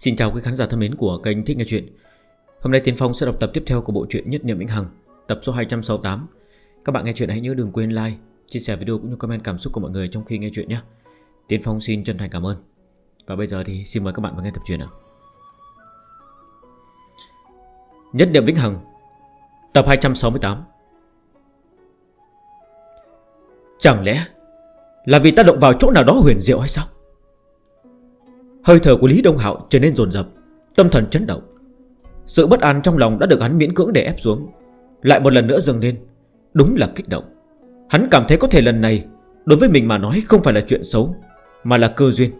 Xin chào quý khán giả thân mến của kênh Thích Nghe Chuyện. Hôm nay Tiến Phong sẽ đọc tập tiếp theo của bộ truyện Nhất Niệm Vĩnh Hằng Tập số 268 Các bạn nghe chuyện hãy nhớ đừng quên like, chia sẻ video cũng như comment cảm xúc của mọi người trong khi nghe chuyện nhé. Tiến Phong xin chân thành cảm ơn. Và bây giờ thì xin mời các bạn vào nghe tập truyện nào. Nhất Niệm Vĩnh Hằng Tập 268 Chẳng lẽ là vì ta động vào chỗ nào đó huyền diệu hay sao? Hơi thở của Lý Đông Hạo trở nên dồn dập Tâm thần chấn động. Sự bất an trong lòng đã được hắn miễn cưỡng để ép xuống. Lại một lần nữa dâng lên, Đúng là kích động. Hắn cảm thấy có thể lần này, Đối với mình mà nói không phải là chuyện xấu, Mà là cơ duyên.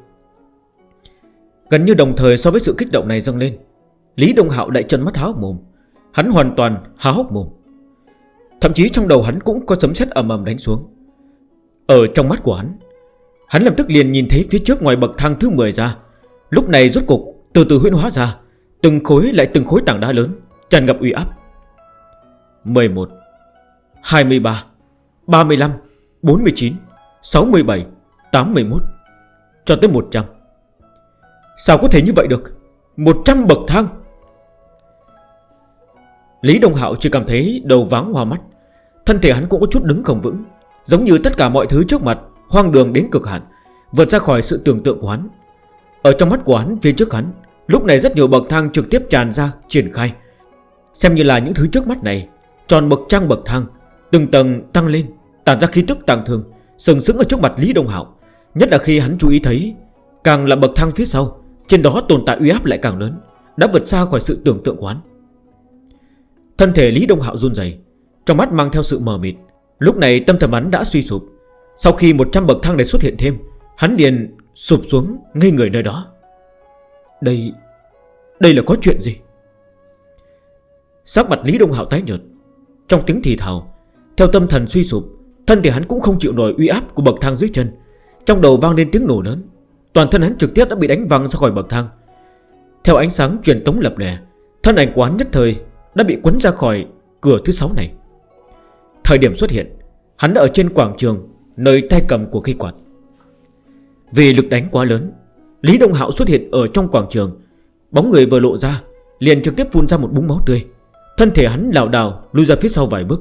Gần như đồng thời so với sự kích động này dâng lên, Lý Đông Hạo đại chân mất há hốc mồm. Hắn hoàn toàn há hốc mồm. Thậm chí trong đầu hắn cũng có sấm sét ầm ầm đánh xuống. Ở trong mắt của hắn Hắn lập tức liền nhìn thấy phía trước ngoài bậc thang thứ 10 ra Lúc này rốt cục, từ từ huyễn hóa ra, Từng khối lại từng khối tảng đá lớn, Tràn ngập uy áp. 11 23 35 49 67 81 Cho tới 100 Sao có thể như vậy được? 100 bậc thang. Lý Đông Hạo chỉ cảm thấy đầu váng hoa mắt. Thân thể hắn cũng có chút đứng không vững, Giống như tất cả mọi thứ trước mặt, Hoang đường đến cực hạn, Vượt ra khỏi sự tưởng tượng của hắn. Ở trong mắt của hắn, phía trước hắn, Lúc này rất nhiều bậc thang trực tiếp tràn ra, Triển khai. Xem như là những thứ trước mắt này, Tròn bậc trang bậc thang, Từng tầng tăng lên, Tản ra khí tức tàng thường, Sừng sững ở trước mặt Lý Đông Hảo Nhất là khi hắn chú ý thấy, Càng là bậc thang phía sau, Trên đó tồn tại uy áp lại càng lớn, Đã vượt xa khỏi sự tưởng tượng quán Thân thể Lý Đông Hạo run dày Trong mắt mang theo sự mờ mịt. Lúc này tâm thần hắn đã suy sụp. Sau khi 100 bậc thang này xuất hiện thêm, Hắn điền Sụp xuống ngay người nơi đó. Đây Đây là có chuyện gì? Sắc mặt Lý Đông Hạo tái nhợt. Trong tiếng thì thào, Theo tâm thần suy sụp, Thân thể hắn cũng không chịu nổi uy áp của bậc thang dưới chân. Trong đầu vang lên tiếng nổ lớn. Toàn thân hắn trực tiếp đã bị đánh văng ra khỏi bậc thang. Theo ánh sáng truyền tống lập lè, Thân ảnh của hắn nhất thời Đã bị quấn ra khỏi cửa thứ 6 này. Thời điểm xuất hiện, Hắn đã ở trên quảng trường, Nơi tay cầm của cây quạt. Vì lực đánh quá lớn, Lý Đông Hạo xuất hiện ở trong quảng trường. Bóng người vừa lộ ra, Liền trực tiếp phun ra một búng máu tươi. Thân thể hắn lào đào lùi ra phía sau vài bước.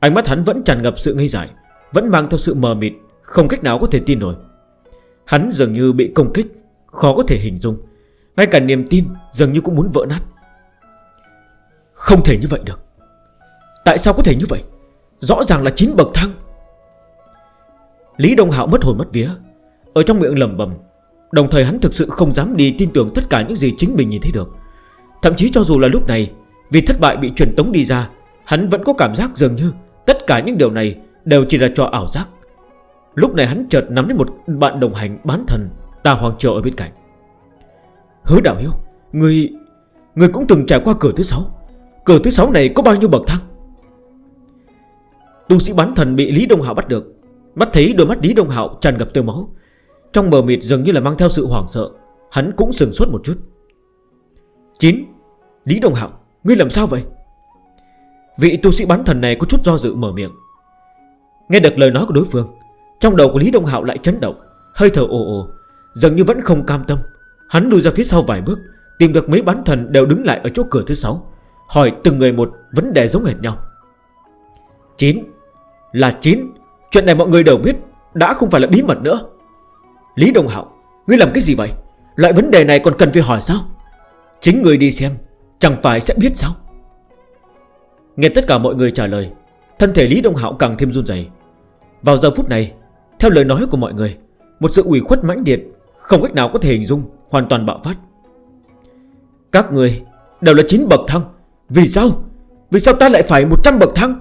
Ánh mắt hắn vẫn tràn ngập sự ngây dại, Vẫn mang theo sự mờ mịt, Không cách nào có thể tin nổi. Hắn dường như bị công kích, Khó có thể hình dung. Ngay cả niềm tin dường như cũng muốn vỡ nát. Không thể như vậy được. Tại sao có thể như vậy? Rõ ràng là chín bậc thang. Lý Đông Hạo mất hồn mất vía ở trong miệng lầm bầm Đồng thời hắn thực sự không dám đi tin tưởng tất cả những gì chính mình nhìn thấy được. Thậm chí cho dù là lúc này, Vì thất bại bị truyền tống đi ra, Hắn vẫn có cảm giác dường như Tất cả những điều này đều chỉ là trò ảo giác. Lúc này hắn chợt nắm đến một bạn đồng hành bán thần Tà Hoàng Trợ ở bên cạnh. Hứa đạo hiếu, Người... Người cũng từng trải qua cửa thứ 6 Cửa thứ 6 này có bao nhiêu bậc thang? Tu sĩ bán thần bị Lý Đông Hạo bắt được bắt thấy đôi mắt Lý Đông Hạo tràn gặp tiêu máu. Trong mờ mịt dường như là mang theo sự hoảng sợ, Hắn cũng sừng sốt một chút. 9. Lý Đồng Hạo, Ngươi làm sao vậy? Vị tu sĩ bán thần này có chút do dự mở miệng. Nghe được lời nói của đối phương, Trong đầu của Lý Đông Hạo lại chấn động, Hơi thở ồ ồ, Dường như vẫn không cam tâm. Hắn lùi ra phía sau vài bước, Tìm được mấy bán thần đều đứng lại ở chỗ cửa thứ 6 Hỏi từng người một vấn đề giống hệt nhau. 9 Là 9 Chuyện này mọi người đều biết, Đã không phải là bí mật nữa. Lý Đông Hạo, Ngươi làm cái gì vậy? Loại vấn đề này còn cần phải hỏi sao? Chính ngươi đi xem, Chẳng phải sẽ biết sao? Nghe tất cả mọi người trả lời, Thân thể Lý Đông Hạo càng thêm run dày Vào giờ phút này, Theo lời nói của mọi người, Một sự ủy khuất mãnh liệt Không cách nào có thể hình dung, Hoàn toàn bạo phát. Các người Đều là 9 bậc thăng Vì sao? Vì sao ta lại phải 100 bậc thăng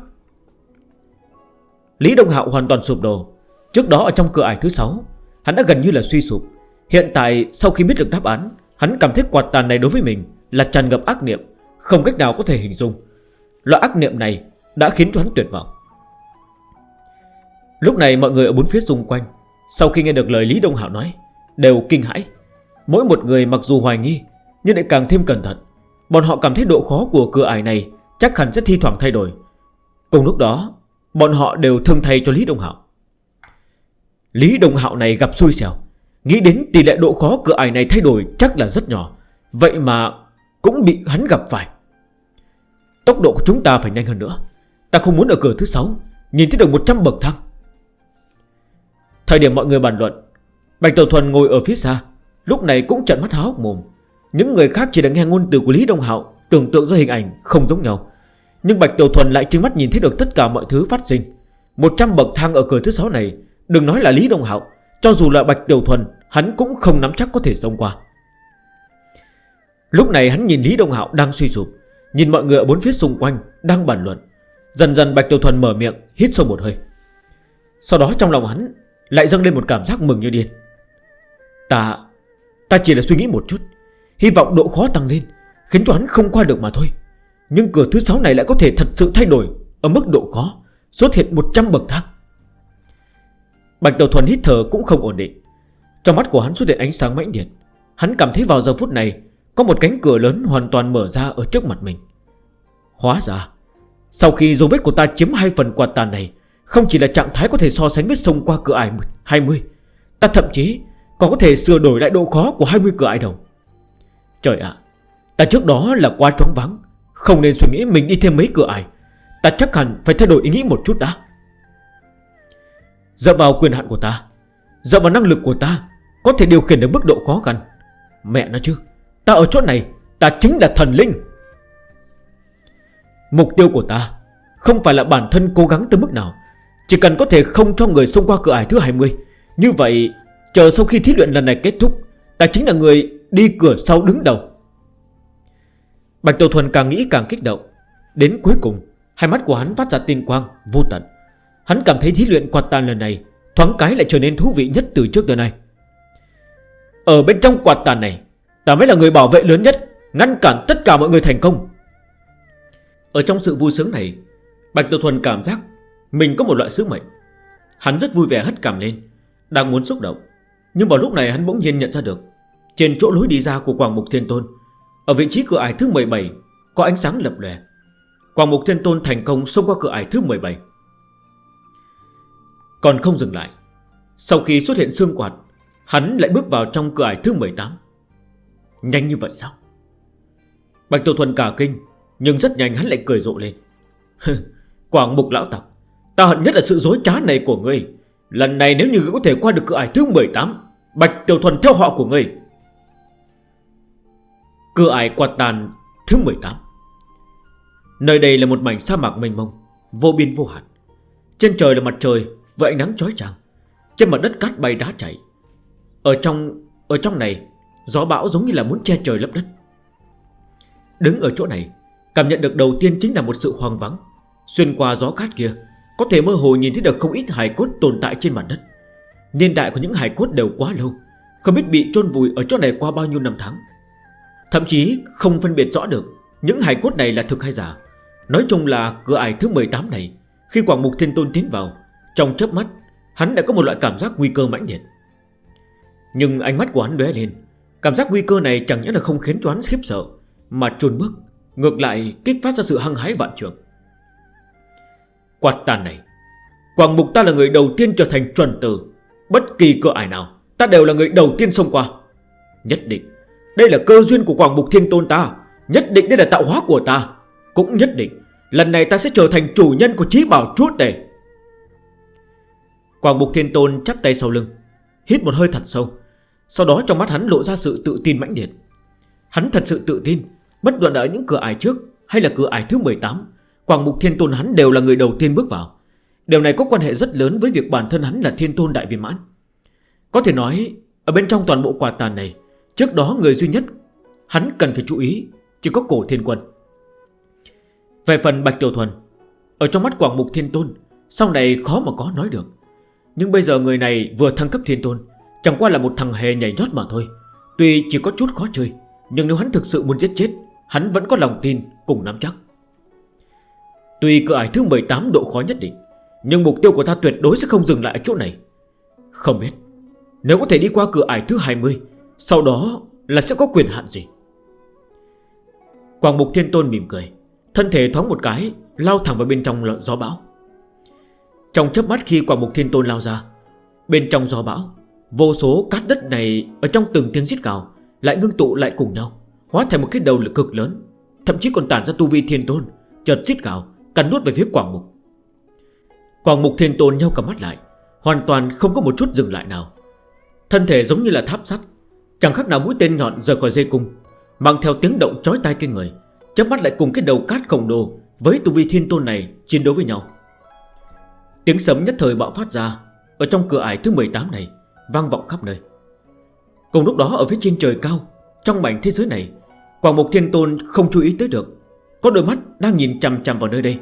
Lý Đông Hạo hoàn toàn sụp đổ, Trước đó ở trong cửa ải thứ 6 Hắn đã gần như là suy sụp. Hiện tại, sau khi biết được đáp án, Hắn cảm thấy quạt tàn này đối với mình Là tràn ngập ác niệm, Không cách nào có thể hình dung. Loại ác niệm này đã khiến cho hắn tuyệt vọng. Lúc này mọi người ở bốn phía xung quanh, Sau khi nghe được lời Lý Đông Hảo nói, Đều kinh hãi. Mỗi một người mặc dù hoài nghi, Nhưng lại càng thêm cẩn thận. Bọn họ cảm thấy độ khó của cửa ải này Chắc hẳn sẽ thi thoảng thay đổi. Cùng lúc đó, Bọn họ đều thương thay cho Lý Đông Hảo Lý Đồng Hạo này gặp xui xẻo. Nghĩ đến tỷ lệ độ khó cửa ải này thay đổi chắc là rất nhỏ. Vậy mà cũng bị hắn gặp phải. Tốc độ của chúng ta phải nhanh hơn nữa. Ta không muốn ở cửa thứ 6 Nhìn thấy được 100 bậc thang. Thời điểm mọi người bàn luận, Bạch Tàu Thuần ngồi ở phía xa, Lúc này cũng trận mắt há hốc mồm. Những người khác chỉ đã nghe ngôn từ của Lý Đông Hạo, Tưởng tượng ra hình ảnh không giống nhau. Nhưng Bạch Tiểu Thuần lại trưng mắt nhìn thấy được tất cả mọi thứ phát sinh. 100 bậc thang ở cửa thứ 6 này Đừng nói là Lý Đông Hạo, Cho dù là Bạch Tiểu Thuần, Hắn cũng không nắm chắc có thể xông qua. Lúc này hắn nhìn Lý Đông Hạo đang suy sụp, Nhìn mọi người ở bốn phía xung quanh Đang bàn luận. Dần dần Bạch Tiểu Thuần mở miệng, Hít sâu một hơi. Sau đó trong lòng hắn Lại dâng lên một cảm giác mừng như điên. Ta Ta chỉ là suy nghĩ một chút, Hy vọng độ khó tăng lên, Khiến cho hắn không qua được mà thôi. Nhưng cửa thứ 6 này lại có thể thật sự thay đổi Ở mức độ khó, Xuất hiện 100 bậc thang. Bạch Đầu Thuần hít thở cũng không ổn định. Trong mắt của hắn xuất hiện ánh sáng mãnh liệt. Hắn cảm thấy vào giờ phút này, Có một cánh cửa lớn hoàn toàn mở ra ở trước mặt mình. Hóa ra, Sau khi dấu vết của ta chiếm hai phần quạt tàn này, Không chỉ là trạng thái có thể so sánh với sông qua cửa ải 20 Ta thậm chí còn có thể sửa đổi lại độ khó của 20 cửa ải đầu. Trời ạ, Ta trước đó là quá trống vắng Không nên suy nghĩ mình đi thêm mấy cửa ải. Ta chắc hẳn phải thay đổi ý nghĩ một chút đã. Dựa vào quyền hạn của ta, Dựa vào năng lực của ta, Có thể điều khiển được mức độ khó khăn. Mẹ nó chứ, Ta ở chỗ này, Ta chính là thần linh. Mục tiêu của ta Không phải là bản thân cố gắng tới mức nào, Chỉ cần có thể không cho người xông qua cửa ải thứ 20 Như vậy, Chờ sau khi thí luyện lần này kết thúc, Ta chính là người đi cửa sau đứng đầu. Bạch Tổ Thuần càng nghĩ càng kích động. Đến cuối cùng, Hai mắt của hắn phát ra tiên quang vô tận. Hắn cảm thấy thí luyện quạt tàn lần này, Thoáng cái lại trở nên thú vị nhất từ trước tới nay. Ở bên trong quạt tàn này, Ta mới là người bảo vệ lớn nhất, Ngăn cản tất cả mọi người thành công. Ở trong sự vui sướng này, Bạch Tổ Thuần cảm giác Mình có một loại sứ mệnh. Hắn rất vui vẻ hất cảm lên, Đang muốn xúc động. Nhưng vào lúc này hắn bỗng nhiên nhận ra được, Trên chỗ lối đi ra của Quảng Mục Thiên Tôn, Ở vị trí cửa ải thứ 17 Có ánh sáng lập lè Quảng Mục Thiên Tôn thành công xông qua cửa ải thứ 17 còn không dừng lại. Sau khi xuất hiện xương quạt, Hắn lại bước vào trong cửa ải thứ 18 Nhanh như vậy sao? Bạch Tổ Thuần cả kinh, Nhưng rất nhanh hắn lại cười rộ lên. Quảng mục lão tặc, Ta hận nhất là sự dối trá này của ngươi. Lần này nếu như ngươi có thể qua được cửa ải thứ 18 Bạch Tiểu Thuần theo họ của ngươi. Cửa ải quạt tàn thứ 18 Nơi đây là một mảnh sa mạc mênh mông, Vô biên vô hạn. Trên trời là mặt trời với ánh nắng chói chang, Trên mặt đất cát bay đá chảy Ở trong ở trong này, Gió bão giống như là muốn che trời lấp đất. Đứng ở chỗ này, Cảm nhận được đầu tiên chính là một sự hoang vắng. Xuyên qua gió cát kia, Có thể mơ hồ nhìn thấy được không ít hài cốt tồn tại trên mặt đất. Niên đại của những hài cốt đều quá lâu, Không biết bị chôn vùi ở chỗ này qua bao nhiêu năm tháng. Thậm chí không phân biệt rõ được Những hài cốt này là thực hay giả. Nói chung là cửa ải thứ 18 này, Khi Quảng Mục Thiên Tôn tiến vào trong chớp mắt, Hắn đã có một loại cảm giác nguy cơ mãnh liệt. Nhưng ánh mắt của hắn đóe lên. Cảm giác nguy cơ này chẳng những là không khiến cho hắn khiếp sợ, Mà trùn bước, Ngược lại kích phát ra sự hăng hái vạn trường Quạt tàn này Quảng Mục ta là người đầu tiên trở thành chuẩn tử. Bất kỳ cơ ải nào, Ta đều là người đầu tiên xông qua. Nhất định, Đây là cơ duyên của Quảng Mục Thiên Tôn ta. Nhất định đây là tạo hóa của ta. Cũng nhất định, Lần này ta sẽ trở thành chủ nhân của trí bảo chúa tể. Quảng mục Thiên Tôn chắp tay sau lưng, Hít một hơi thật sâu. Sau đó trong mắt hắn lộ ra sự tự tin mãnh liệt. Hắn thật sự tự tin, Bất luận ở những cửa ải trước Hay là cửa ải thứ 18 Quảng mục Thiên Tôn hắn đều là người đầu tiên bước vào. Điều này có quan hệ rất lớn với việc bản thân hắn là Thiên Tôn Đại Viên Mãn. Có thể nói, Ở bên trong toàn bộ quà tàn này, Trước đó người duy nhất Hắn cần phải chú ý Chỉ có cổ thiên quân. Về phần Bạch Tiểu Thuần, Ở trong mắt Quảng Mục Thiên Tôn, Sau này khó mà có nói được. Nhưng bây giờ người này vừa thăng cấp thiên tôn, Chẳng qua là một thằng hề nhảy nhót mà thôi. Tuy chỉ có chút khó chơi, Nhưng nếu hắn thực sự muốn giết chết, Hắn vẫn có lòng tin cùng nắm chắc. Tuy cửa ải thứ 18 độ khó nhất định, Nhưng mục tiêu của ta tuyệt đối sẽ không dừng lại ở chỗ này. Không biết, Nếu có thể đi qua cửa ải thứ 20 Sau đó là sẽ có quyền hạn gì? Quảng mục thiên tôn mỉm cười, Thân thể thoáng một cái, Lao thẳng vào bên trong gió bão. Trong chớp mắt khi quả mục thiên tôn lao ra, Bên trong gió bão, Vô số cát đất này Ở trong từng tiếng giết gào Lại ngưng tụ lại cùng nhau, Hóa thành một cái đầu lực cực lớn, Thậm chí còn tản ra tu vi thiên tôn, Chợt giết gào, Cắn nuốt về phía quảng mục. Quảng mục thiên tôn nhau cả mắt lại, Hoàn toàn không có một chút dừng lại nào. Thân thể giống như là tháp sắt, Chẳng khác nào mũi tên nhọn rời khỏi dây cung, Mang theo tiếng động chói tai kinh người Chấp mắt lại cùng cái đầu cát khổng đồ Với tu vi thiên tôn này chiến đấu với nhau. Tiếng sấm nhất thời bạo phát ra, Ở trong cửa ải thứ 18 này, Vang vọng khắp nơi. Cùng lúc đó, ở phía trên trời cao, Trong mảnh thế giới này, Quảng Mục Thiên Tôn không chú ý tới được. Có đôi mắt đang nhìn chằm chằm vào nơi đây.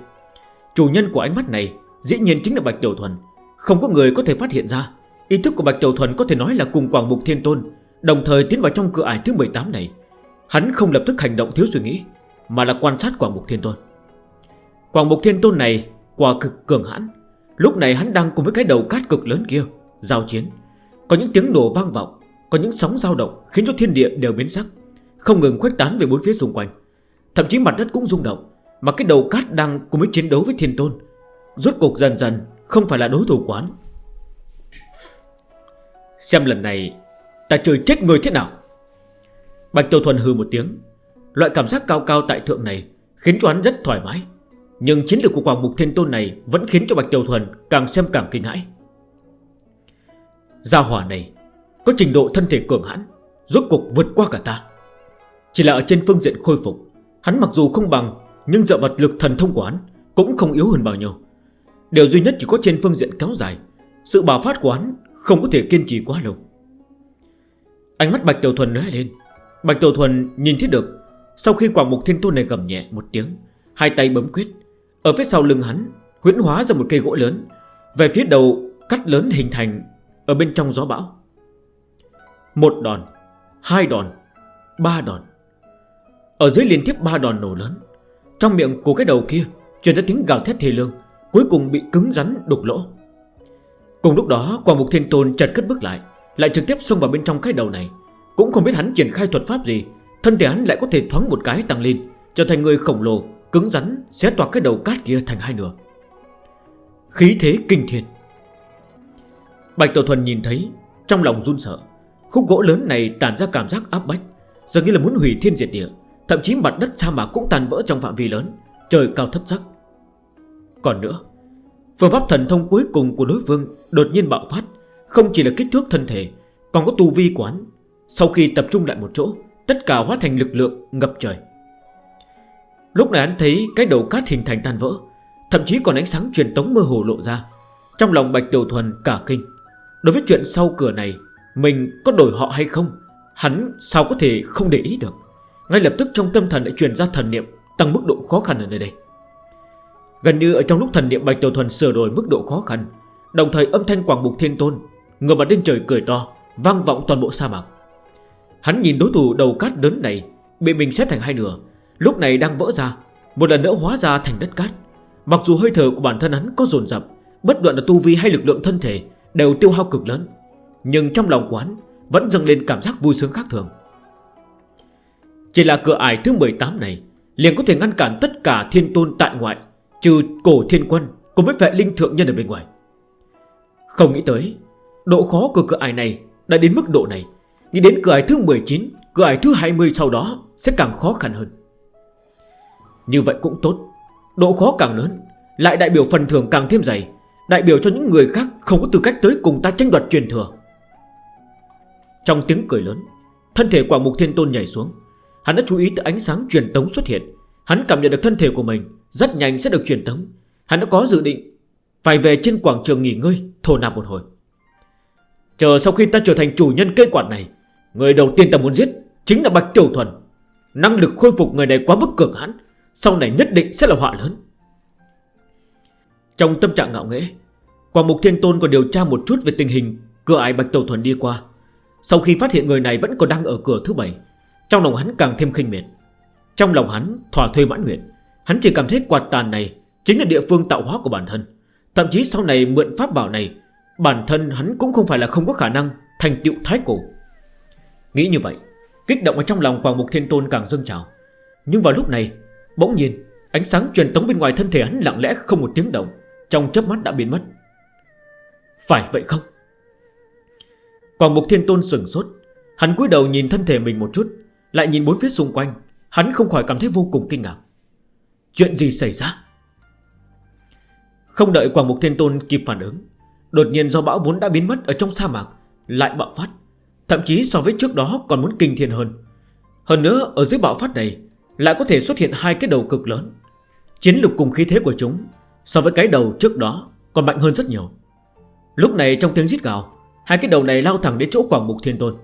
Chủ nhân của ánh mắt này Dĩ nhiên chính là Bạch Tiểu Thuần. Không có người có thể phát hiện ra. Ý thức của Bạch Tiểu Thuần có thể nói là cùng Quảng Mục Thiên Tôn, Đồng thời tiến vào trong cửa ải thứ 18 này. Hắn không lập tức hành động thiếu suy nghĩ, Mà là quan sát Quảng Mục Thiên Tôn. Quảng Mục Thiên Tôn này quả cực cường hãn. Lúc này hắn đang cùng với cái đầu cát cực lớn kia, Giao chiến. Có những tiếng nổ vang vọng, Có những sóng dao động khiến cho thiên địa đều biến sắc, Không ngừng khuếch tán về bốn phía xung quanh. Thậm chí mặt đất cũng rung động, Mà cái đầu cát đang cùng với chiến đấu với thiên tôn, Rốt cuộc dần dần Không phải là đối thủ quán. Xem lần này, Ta trời chết người thế nào? Bạch Tiểu Thuần hư một tiếng, Loại cảm giác cao cao tại thượng này Khiến cho hắn rất thoải mái. Nhưng chiến lược của quảng mục thiên tôn này Vẫn khiến cho Bạch Tiểu Thuần càng xem càng kinh hãi. Gia hỏa này Có trình độ thân thể cường hãn, Rốt cục vượt qua cả ta. Chỉ là ở trên phương diện khôi phục, Hắn mặc dù không bằng, Nhưng dựa vật lực thần thông của hắn Cũng không yếu hơn bao nhiêu. Điều duy nhất chỉ có trên phương diện kéo dài, Sự bảo phát của hắn không có thể kiên trì quá lâu. Ánh mắt Bạch Tiểu Thuần nói lên. Bạch Tiểu Thuần nhìn thấy được, Sau khi quả mục thiên tôn này gầm nhẹ một tiếng, Hai tay bấm quyết ở phía sau lưng hắn, Huyễn hóa ra một cây gỗ lớn, Về phía đầu cắt lớn hình thành, Ở bên trong gió bão. Một đòn, Hai đòn, Ba đòn. Ở dưới liên tiếp ba đòn nổ lớn, Trong miệng của cái đầu kia Chuyển ra tiếng gào thét thề lương, Cuối cùng bị cứng rắn đục lỗ. Cùng lúc đó, quả mục thiên tôn chật cất bước lại Lại trực tiếp xông vào bên trong cái đầu này. Cũng không biết hắn triển khai thuật pháp gì, Thân thể hắn lại có thể thoáng một cái tăng lên, Trở thành người khổng lồ Cứng rắn xé toạc cái đầu cát kia thành hai nửa. Khí thế kinh thiên. Bạch Tổ Thuần nhìn thấy, Trong lòng run sợ. Khúc gỗ lớn này tàn ra cảm giác áp bách, dường như là muốn hủy thiên diệt địa, Thậm chí mặt đất sa mạc cũng tàn vỡ trong phạm vi lớn, Trời cao thấp sắc. Còn nữa, Phương pháp thần thông cuối cùng của đối phương Đột nhiên bạo phát, Không chỉ là kích thước thân thể, Còn có tu vi quán. Sau khi tập trung lại một chỗ, Tất cả hóa thành lực lượng ngập trời. Lúc này anh thấy cái đầu cát hình thành tan vỡ, Thậm chí còn ánh sáng truyền tống mơ hồ lộ ra. Trong lòng Bạch Tiểu Thuần cả kinh. Đối với chuyện sau cửa này, Mình có đổi họ hay không, Hắn sao có thể không để ý được. Ngay lập tức trong tâm thần đã truyền ra thần niệm, Tăng mức độ khó khăn ở nơi đây. Gần như ở trong lúc thần niệm, Bạch Tiểu Thuần sửa đổi mức độ khó khăn, Đồng thời âm thanh quảng mục thiên tôn Ngược mặt lên trời cười to, Vang vọng toàn bộ sa mạc. Hắn nhìn đối thủ đầu cát đớn này, Bị mình xét thành hai nửa Lúc này đang vỡ ra, Một lần nữa hóa ra thành đất cát. Mặc dù hơi thở của bản thân hắn có dồn dập, Bất luận là tu vi hay lực lượng thân thể Đều tiêu hao cực lớn, Nhưng trong lòng quán vẫn dâng lên cảm giác vui sướng khác thường. Chỉ là cửa ải thứ 18 này Liền có thể ngăn cản tất cả thiên tôn tại ngoại, Trừ cổ thiên quân Cùng với vệ linh thượng nhân ở bên ngoài. Không nghĩ tới, Độ khó của cửa ải này đã đến mức độ này, Nghĩ đến cửa ải thứ 19 Cửa ải thứ 20 sau đó Sẽ càng khó khăn hơn. Như vậy cũng tốt. Độ khó càng lớn, Lại đại biểu phần thưởng càng thêm dày, Đại biểu cho những người khác không có tư cách tới cùng ta tranh đoạt truyền thừa. Trong tiếng cười lớn, Thân thể quả mục thiên tôn nhảy xuống. Hắn đã chú ý tới ánh sáng truyền tống xuất hiện. Hắn cảm nhận được thân thể của mình, Rất nhanh sẽ được truyền tống. Hắn đã có dự định, Phải về trên quảng trường nghỉ ngơi, Thổ nạp một hồi. Chờ sau khi ta trở thành chủ nhân cây quạt này, Người đầu tiên ta muốn giết Chính là Bạch Tiểu Thuần. Năng lực khôi phục người này quá bức cường hãn sau này nhất định sẽ là họa lớn. Trong tâm trạng ngạo nghễ Quảng Mục Thiên Tôn còn điều tra một chút về tình hình Cửa ải Bạch Tàu Thuần đi qua. Sau khi phát hiện người này vẫn còn đang ở cửa thứ bảy, Trong lòng hắn càng thêm khinh miệt. Trong lòng hắn thỏa thuê mãn nguyện, Hắn chỉ cảm thấy quạt tàn này Chính là địa phương tạo hóa của bản thân. Thậm chí sau này mượn pháp bảo này, Bản thân hắn cũng không phải là không có khả năng Thành tựu thái cổ. Nghĩ như vậy, Kích động ở trong lòng Quảng Mục Thiên Tôn càng dâng trào. Nhưng vào lúc này Bỗng nhiên, Ánh sáng truyền tống bên ngoài thân thể hắn lặng lẽ không một tiếng động, Trong chớp mắt đã biến mất. Phải vậy không? Quảng Mục Thiên Tôn sửng sốt, Hắn cúi đầu nhìn thân thể mình một chút, Lại nhìn bốn phía xung quanh, Hắn không khỏi cảm thấy vô cùng kinh ngạc. Chuyện gì xảy ra? Không đợi Quảng Mục Thiên Tôn kịp phản ứng, Đột nhiên do bão vốn đã biến mất ở trong sa mạc, Lại bạo phát, Thậm chí so với trước đó còn muốn kinh thiên hơn. Hơn nữa, ở dưới bão phát này lại có thể xuất hiện hai cái đầu cực lớn. Chiến lược cùng khí thế của chúng So với cái đầu trước đó Còn mạnh hơn rất nhiều. Lúc này trong tiếng giết gào, Hai cái đầu này lao thẳng đến chỗ Quảng Mục Thiên Tôn.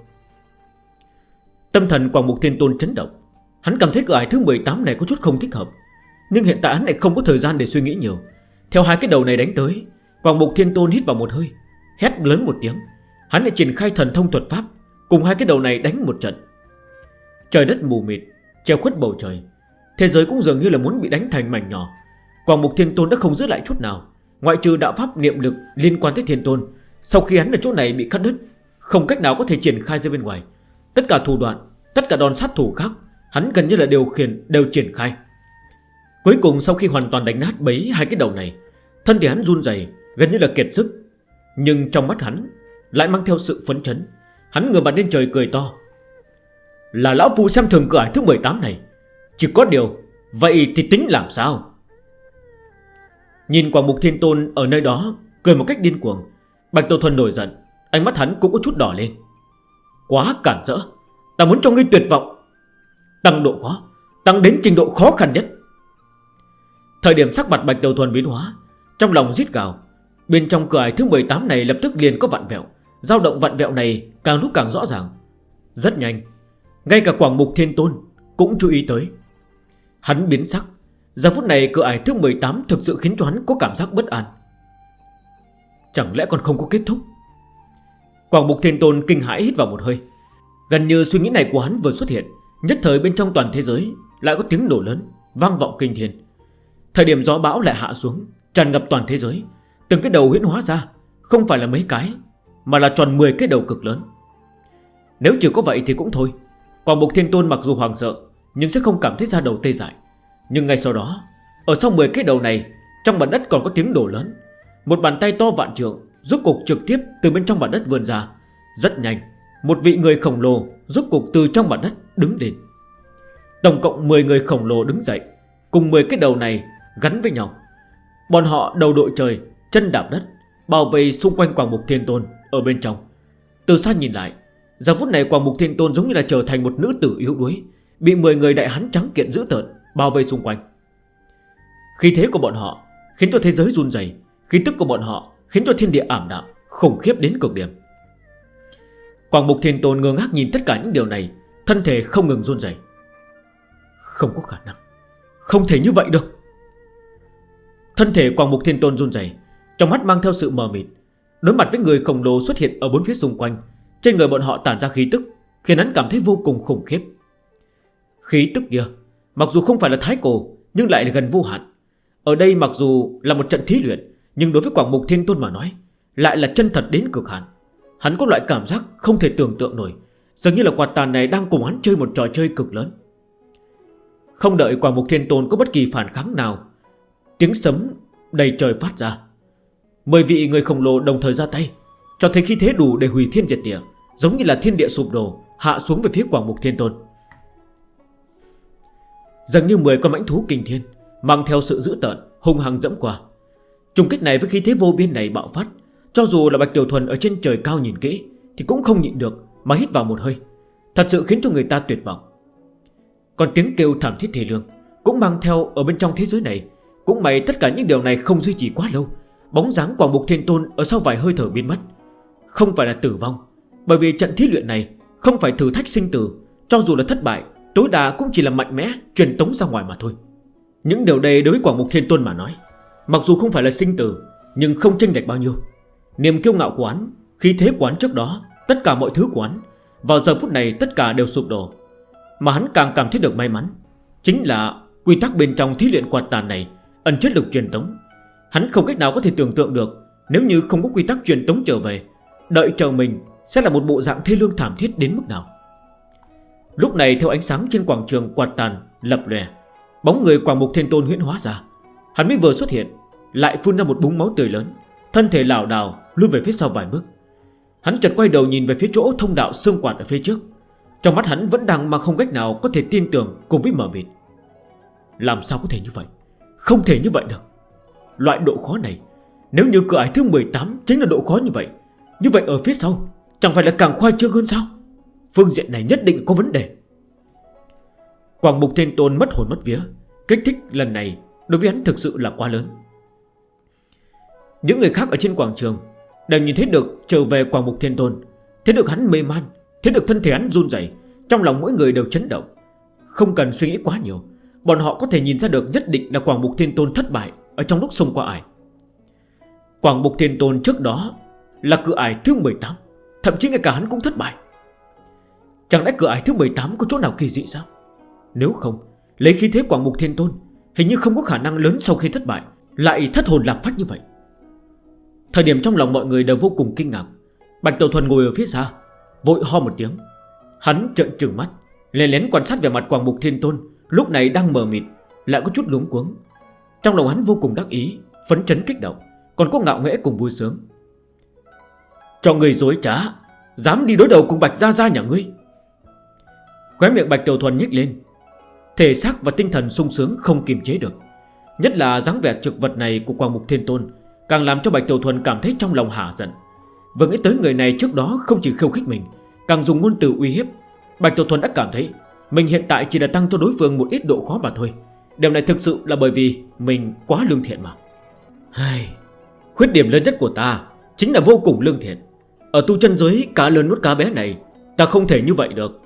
Tâm thần Quảng Mục Thiên Tôn chấn động. Hắn cảm thấy cửa ải thứ 18 này có chút không thích hợp. Nhưng hiện tại hắn lại không có thời gian để suy nghĩ nhiều. Theo hai cái đầu này đánh tới, Quảng Mục Thiên Tôn hít vào một hơi, Hét lớn một tiếng. Hắn lại triển khai thần thông thuật pháp, Cùng hai cái đầu này đánh một trận. Trời đất mù mịt Che khuất bầu trời. Thế giới cũng dường như là muốn bị đánh thành mảnh nhỏ. Quảng Mục Thiên Tôn đã không giữ lại chút nào. Ngoại trừ đạo pháp niệm lực liên quan tới Thiên Tôn, Sau khi hắn ở chỗ này bị cắt đứt, Không cách nào có thể triển khai ra bên ngoài. Tất cả thủ đoạn, Tất cả đòn sát thủ khác, Hắn gần như là điều khiển, đều triển khai. Cuối cùng sau khi hoàn toàn đánh nát bấy hai cái đầu này, Thân thể hắn run dày Gần như là kiệt sức. Nhưng trong mắt hắn Lại mang theo sự phấn chấn. Hắn ngửa mặt lên trời cười to. Là lão phu xem thường cửa ải thứ 18 này. Chỉ có điều, Vậy thì tính làm sao? Nhìn quả mục thiên tôn ở nơi đó, Cười một cách điên cuồng. Bạch Tổ Thuần nổi giận, Ánh mắt hắn cũng có chút đỏ lên. Quá cản rỡ, Ta muốn cho ngươi tuyệt vọng. Tăng độ khó, Tăng đến trình độ khó khăn nhất. Thời điểm sắc mặt Bạch Đầu Thuần biến hóa, Trong lòng giết gào. Bên trong cửa ải thứ 18 này lập tức liền có vạn vẹo. Dao động vạn vẹo này càng lúc càng rõ ràng. Rất nhanh ngay cả Quảng Mục Thiên Tôn Cũng chú ý tới. Hắn biến sắc. Giờ phút này cửa ải thứ 18 thực sự khiến cho hắn có cảm giác bất an. Chẳng lẽ còn không có kết thúc? Quảng Mục Thiên Tôn kinh hãi hít vào một hơi. Gần như suy nghĩ này của hắn vừa xuất hiện, Nhất thời bên trong toàn thế giới Lại có tiếng nổ lớn, Vang vọng kinh thiên. Thời điểm gió bão lại hạ xuống, Tràn ngập toàn thế giới, Từng cái đầu huyễn hóa ra, Không phải là mấy cái, Mà là tròn 10 cái đầu cực lớn. Nếu chỉ có vậy thì cũng thôi. Quảng Bục Thiên Tôn mặc dù hoàng sợ, Nhưng sẽ không cảm thấy ra đầu tê dại. Nhưng ngay sau đó, Ở sau 10 cái đầu này, Trong bản đất còn có tiếng đổ lớn. Một bàn tay to vạn trượng, Rốt cục trực tiếp từ bên trong bản đất vươn ra. Rất nhanh, Một vị người khổng lồ Rốt cục từ trong bản đất đứng đến. Tổng cộng 10 người khổng lồ đứng dậy, Cùng 10 cái đầu này gắn với nhau. Bọn họ đầu đội trời, Chân đạp đất Bảo vệ xung quanh quảng mục thiên tôn Ở bên trong. Từ xa nhìn lại Giờ phút này Quảng Mục Thiên Tôn giống như là trở thành một nữ tử yếu đuối, Bị 10 người đại hắn trắng kiện giữ tợn, Bao vây xung quanh. Khi thế của bọn họ Khiến cho thế giới run dày khi tức của bọn họ Khiến cho thiên địa ảm đạm, Khủng khiếp đến cực điểm. Quảng Mục Thiên Tôn ngơ ngác nhìn tất cả những điều này, Thân thể không ngừng run dày Không có khả năng, Không thể như vậy được. Thân thể Quảng Mục Thiên Tôn run dày Trong mắt mang theo sự mờ mịt, Đối mặt với người khổng lồ xuất hiện ở bốn phía xung quanh trên người bọn họ tản ra khí tức, Khiến hắn cảm thấy vô cùng khủng khiếp. Khí tức kia, Mặc dù không phải là thái cổ, Nhưng lại là gần vô hạn. Ở đây mặc dù là một trận thí luyện, Nhưng đối với Quảng Mục Thiên Tôn mà nói, Lại là chân thật đến cực hạn. Hắn có loại cảm giác không thể tưởng tượng nổi, Dường như là quạt tàn này đang cùng hắn chơi một trò chơi cực lớn. Không đợi Quảng Mục Thiên Tôn có bất kỳ phản kháng nào, Tiếng sấm đầy trời phát ra. Mười vị người khổng lồ đồng thời ra tay, Cho thấy khi thế đủ để hủy thiên diệt địa. Giống như là thiên địa sụp đổ, Hạ xuống về phía quảng mục thiên tôn. Dường như 10 con mãnh thú kinh thiên, Mang theo sự dữ tợn, hung hăng dẫm qua. Trùng kích này với khí thế vô biên này bạo phát, Cho dù là Bạch Tiểu Thuần ở trên trời cao nhìn kỹ, Thì cũng không nhịn được mà hít vào một hơi. Thật sự khiến cho người ta tuyệt vọng. Còn tiếng kêu thảm thiết thể lương Cũng mang theo ở bên trong thế giới này. Cũng may tất cả những điều này không duy trì quá lâu, Bóng dáng quảng mục thiên tôn Ở sau vài hơi thở biến mất. Không phải là tử vong bởi vì trận thí luyện này Không phải thử thách sinh tử, Cho dù là thất bại, Tối đa cũng chỉ là mạnh mẽ Truyền tống ra ngoài mà thôi. Những điều đây đối với Quảng Mục Thiên Tôn mà nói, Mặc dù không phải là sinh tử, Nhưng không chênh lệch bao nhiêu. Niềm kiêu ngạo của hắn Khi thế quán trước đó, Tất cả mọi thứ quán Vào giờ phút này tất cả đều sụp đổ. Mà hắn càng cảm thấy được may mắn, Chính là quy tắc bên trong thí luyện quạt tàn này Ẩn chất lực truyền tống. Hắn không cách nào có thể tưởng tượng được, Nếu như không có quy tắc truyền tống trở về, Đợi chờ mình sẽ là một bộ dạng thê lương thảm thiết đến mức nào? Lúc này, theo ánh sáng trên quảng trường quạt tàn, lập lè Bóng người quảng mục thiên tôn huyễn hóa ra. Hắn mới vừa xuất hiện, Lại phun ra một búng máu tươi lớn, Thân thể lào đào lưu về phía sau vài bước. Hắn chợt quay đầu nhìn về phía chỗ thông đạo sơn quạt ở phía trước. Trong mắt hắn vẫn đang mà không cách nào có thể tin tưởng cùng với mở mịt. Làm sao có thể như vậy? Không thể như vậy được. Loại độ khó này, Nếu như cửa ải thứ 18 chính là độ khó như vậy Như vậy ở phía sau Chẳng phải là càng khoai trương hơn sao? Phương diện này nhất định có vấn đề. Quảng Mục Thiên Tôn mất hồn mất vía. Kích thích lần này Đối với hắn thực sự là quá lớn. Những người khác ở trên quảng trường Đều nhìn thấy được trở về Quảng Mục Thiên Tôn, Thấy được hắn mê man, Thấy được thân thể hắn run dậy Trong lòng mỗi người đều chấn động. Không cần suy nghĩ quá nhiều, Bọn họ có thể nhìn ra được nhất định là Quảng Mục Thiên Tôn thất bại Ở trong lúc xông qua ải. Quảng Mục Thiên Tôn trước đó Là cự ải thứ 18 Thậm chí ngay cả hắn cũng thất bại. Chẳng lẽ cửa ải thứ 18 có chỗ nào kỳ dị sao? Nếu không, Lấy khí thế quảng mục thiên tôn, Hình như không có khả năng lớn sau khi thất bại, Lại thất hồn lạc phách như vậy. Thời điểm trong lòng mọi người đều vô cùng kinh ngạc. Bạch Tiểu Thuần ngồi ở phía xa, Vội ho một tiếng. Hắn trợn trừng mắt, Lén lén quan sát về mặt Quảng Mục Thiên Tôn, Lúc này đang mờ mịt, Lại có chút lúng cuống. Trong lòng hắn vô cùng đắc ý, Phấn chấn kích động, Còn có ngạo nghẽ cùng vui sướng. Cho người dối trá Dám đi đối đầu cùng Bạch Gia Gia nhà ngươi. Khóe miệng Bạch Tiểu Thuần nhích lên. Thể xác và tinh thần sung sướng không kiềm chế được. Nhất là dáng vẻ trực vật này của Quang Mục Thiên Tôn Càng làm cho Bạch Tiểu Thuần cảm thấy trong lòng hạ giận. Vừa nghĩ tới người này trước đó không chỉ khiêu khích mình Càng dùng ngôn từ uy hiếp Bạch Tiểu Thuần đã cảm thấy Mình hiện tại chỉ là tăng cho đối phương một ít độ khó mà thôi. Điều này thực sự là bởi vì Mình quá lương thiện mà. Hay, Khuyết điểm lớn nhất của ta Chính là vô cùng lương thiện. Ở tu chân giới cá lớn nuốt cá bé này Ta không thể như vậy được.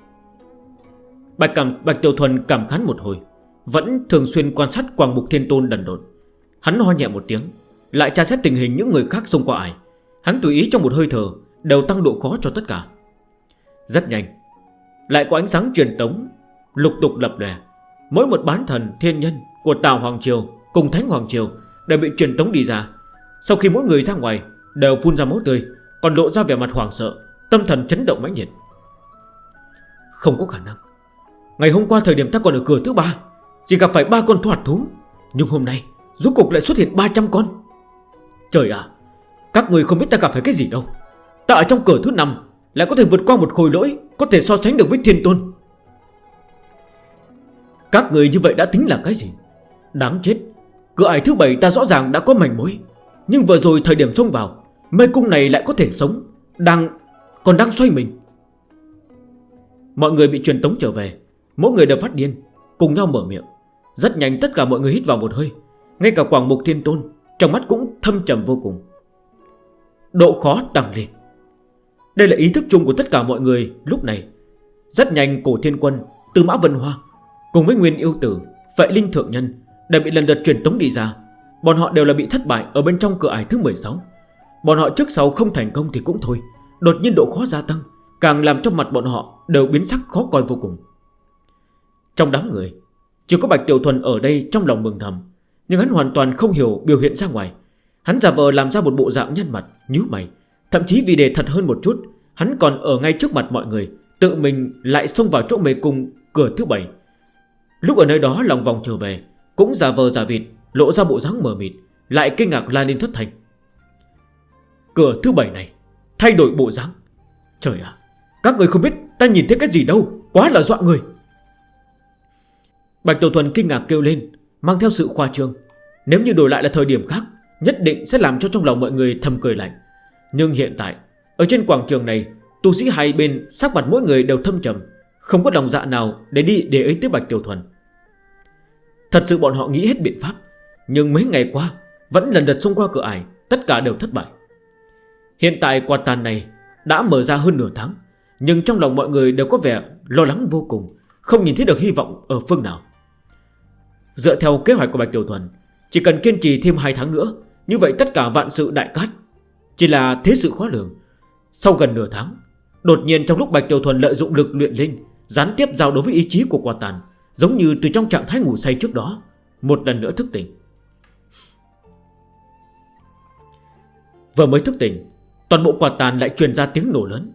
Bạch, cảm, Bạch Tiểu Thuần cảm khán một hồi Vẫn thường xuyên quan sát Quang Mục Thiên Tôn đần đột Hắn ho nhẹ một tiếng Lại tra xét tình hình những người khác xông qua ải Hắn tùy ý trong một hơi thở Đều tăng độ khó cho tất cả. Rất nhanh Lại có ánh sáng truyền tống Lục tục lập đè Mỗi một bán thần thiên nhân của Tào Hoàng Triều Cùng Thánh Hoàng Triều Đều bị truyền tống đi ra. Sau khi mỗi người ra ngoài Đều phun ra máu tươi. Còn lộ ra vẻ mặt hoảng sợ, Tâm thần chấn động mãnh nhiệt Không có khả năng. Ngày hôm qua thời điểm ta còn ở cửa thứ ba, Chỉ gặp phải ba con thoạt thú. Nhưng hôm nay, rốt cục lại xuất hiện 300 con. Trời ạ, Các người không biết ta gặp phải cái gì đâu. Ta ở trong cửa thứ năm, Lại có thể vượt qua một khối lỗi, Có thể so sánh được với thiên tôn. Các người như vậy đã tính là cái gì? Đáng chết, Cửa ải thứ bảy ta rõ ràng đã có mảnh mối. Nhưng vừa rồi thời điểm xông vào Mê cung này lại có thể sống, Đang, Còn đang xoay mình. Mọi người bị truyền tống trở về, Mỗi người đều phát điên, Cùng nhau mở miệng. Rất nhanh tất cả mọi người hít vào một hơi, Ngay cả quảng mục thiên tôn, Trong mắt cũng thâm trầm vô cùng. Độ khó tăng lên. Đây là ý thức chung của tất cả mọi người lúc này. Rất nhanh cổ thiên quân từ mã vân hoa, Cùng với nguyên yêu tử Vậy linh thượng nhân Đã bị lần đợt truyền tống đi ra. Bọn họ đều là bị thất bại ở bên trong cửa ải thứ 16 Bọn họ trước sau không thành công thì cũng thôi. Đột nhiên độ khó gia tăng, Càng làm cho mặt bọn họ đều biến sắc khó coi vô cùng. Trong đám người, Chỉ có Bạch Tiểu Thuần ở đây trong lòng mừng thầm, Nhưng hắn hoàn toàn không hiểu biểu hiện ra ngoài. Hắn giả vờ làm ra một bộ dạng nhân mặt, nhíu mày, Thậm chí vì đề thật hơn một chút, Hắn còn ở ngay trước mặt mọi người, Tự mình lại xông vào chỗ mê cung cửa thứ bảy. Lúc ở nơi đó lòng vòng trở về, Cũng giả vờ giả vịt, Lộ ra bộ dáng mờ mịt, Lại kinh ngạc la lên thất thành Cửa thứ bảy này, Thay đổi bộ dáng. Trời ạ, Các người không biết ta nhìn thấy cái gì đâu, Quá là dọa người. Bạch Tổ Thuần kinh ngạc kêu lên, Mang theo sự khoa trương. Nếu như đổi lại là thời điểm khác, Nhất định sẽ làm cho trong lòng mọi người thầm cười lạnh. Nhưng hiện tại, Ở trên quảng trường này tù sĩ hai bên sắc mặt mỗi người đều thâm trầm, Không có lòng dạ nào để đi để ý tới Bạch Tiểu Thuần. Thật sự bọn họ nghĩ hết biện pháp, Nhưng mấy ngày qua, Vẫn lần đợt xông qua cửa ải, Tất cả đều thất bại. Hiện tại quạt tàn này đã mở ra hơn nửa tháng, Nhưng trong lòng mọi người đều có vẻ lo lắng vô cùng, Không nhìn thấy được hy vọng ở phương nào. Dựa theo kế hoạch của Bạch Tiểu Thuần, Chỉ cần kiên trì thêm 2 tháng nữa, Như vậy tất cả vạn sự đại cát, Chỉ là thế sự khó lường. Sau gần nửa tháng, Đột nhiên trong lúc Bạch Tiểu Thuần lợi dụng lực luyện linh, Gián tiếp giao đối với ý chí của quả tàn, Giống như từ trong trạng thái ngủ say trước đó, Một lần nữa thức tỉnh. Vừa mới thức tỉnh Toàn bộ quả tàn lại truyền ra tiếng nổ lớn.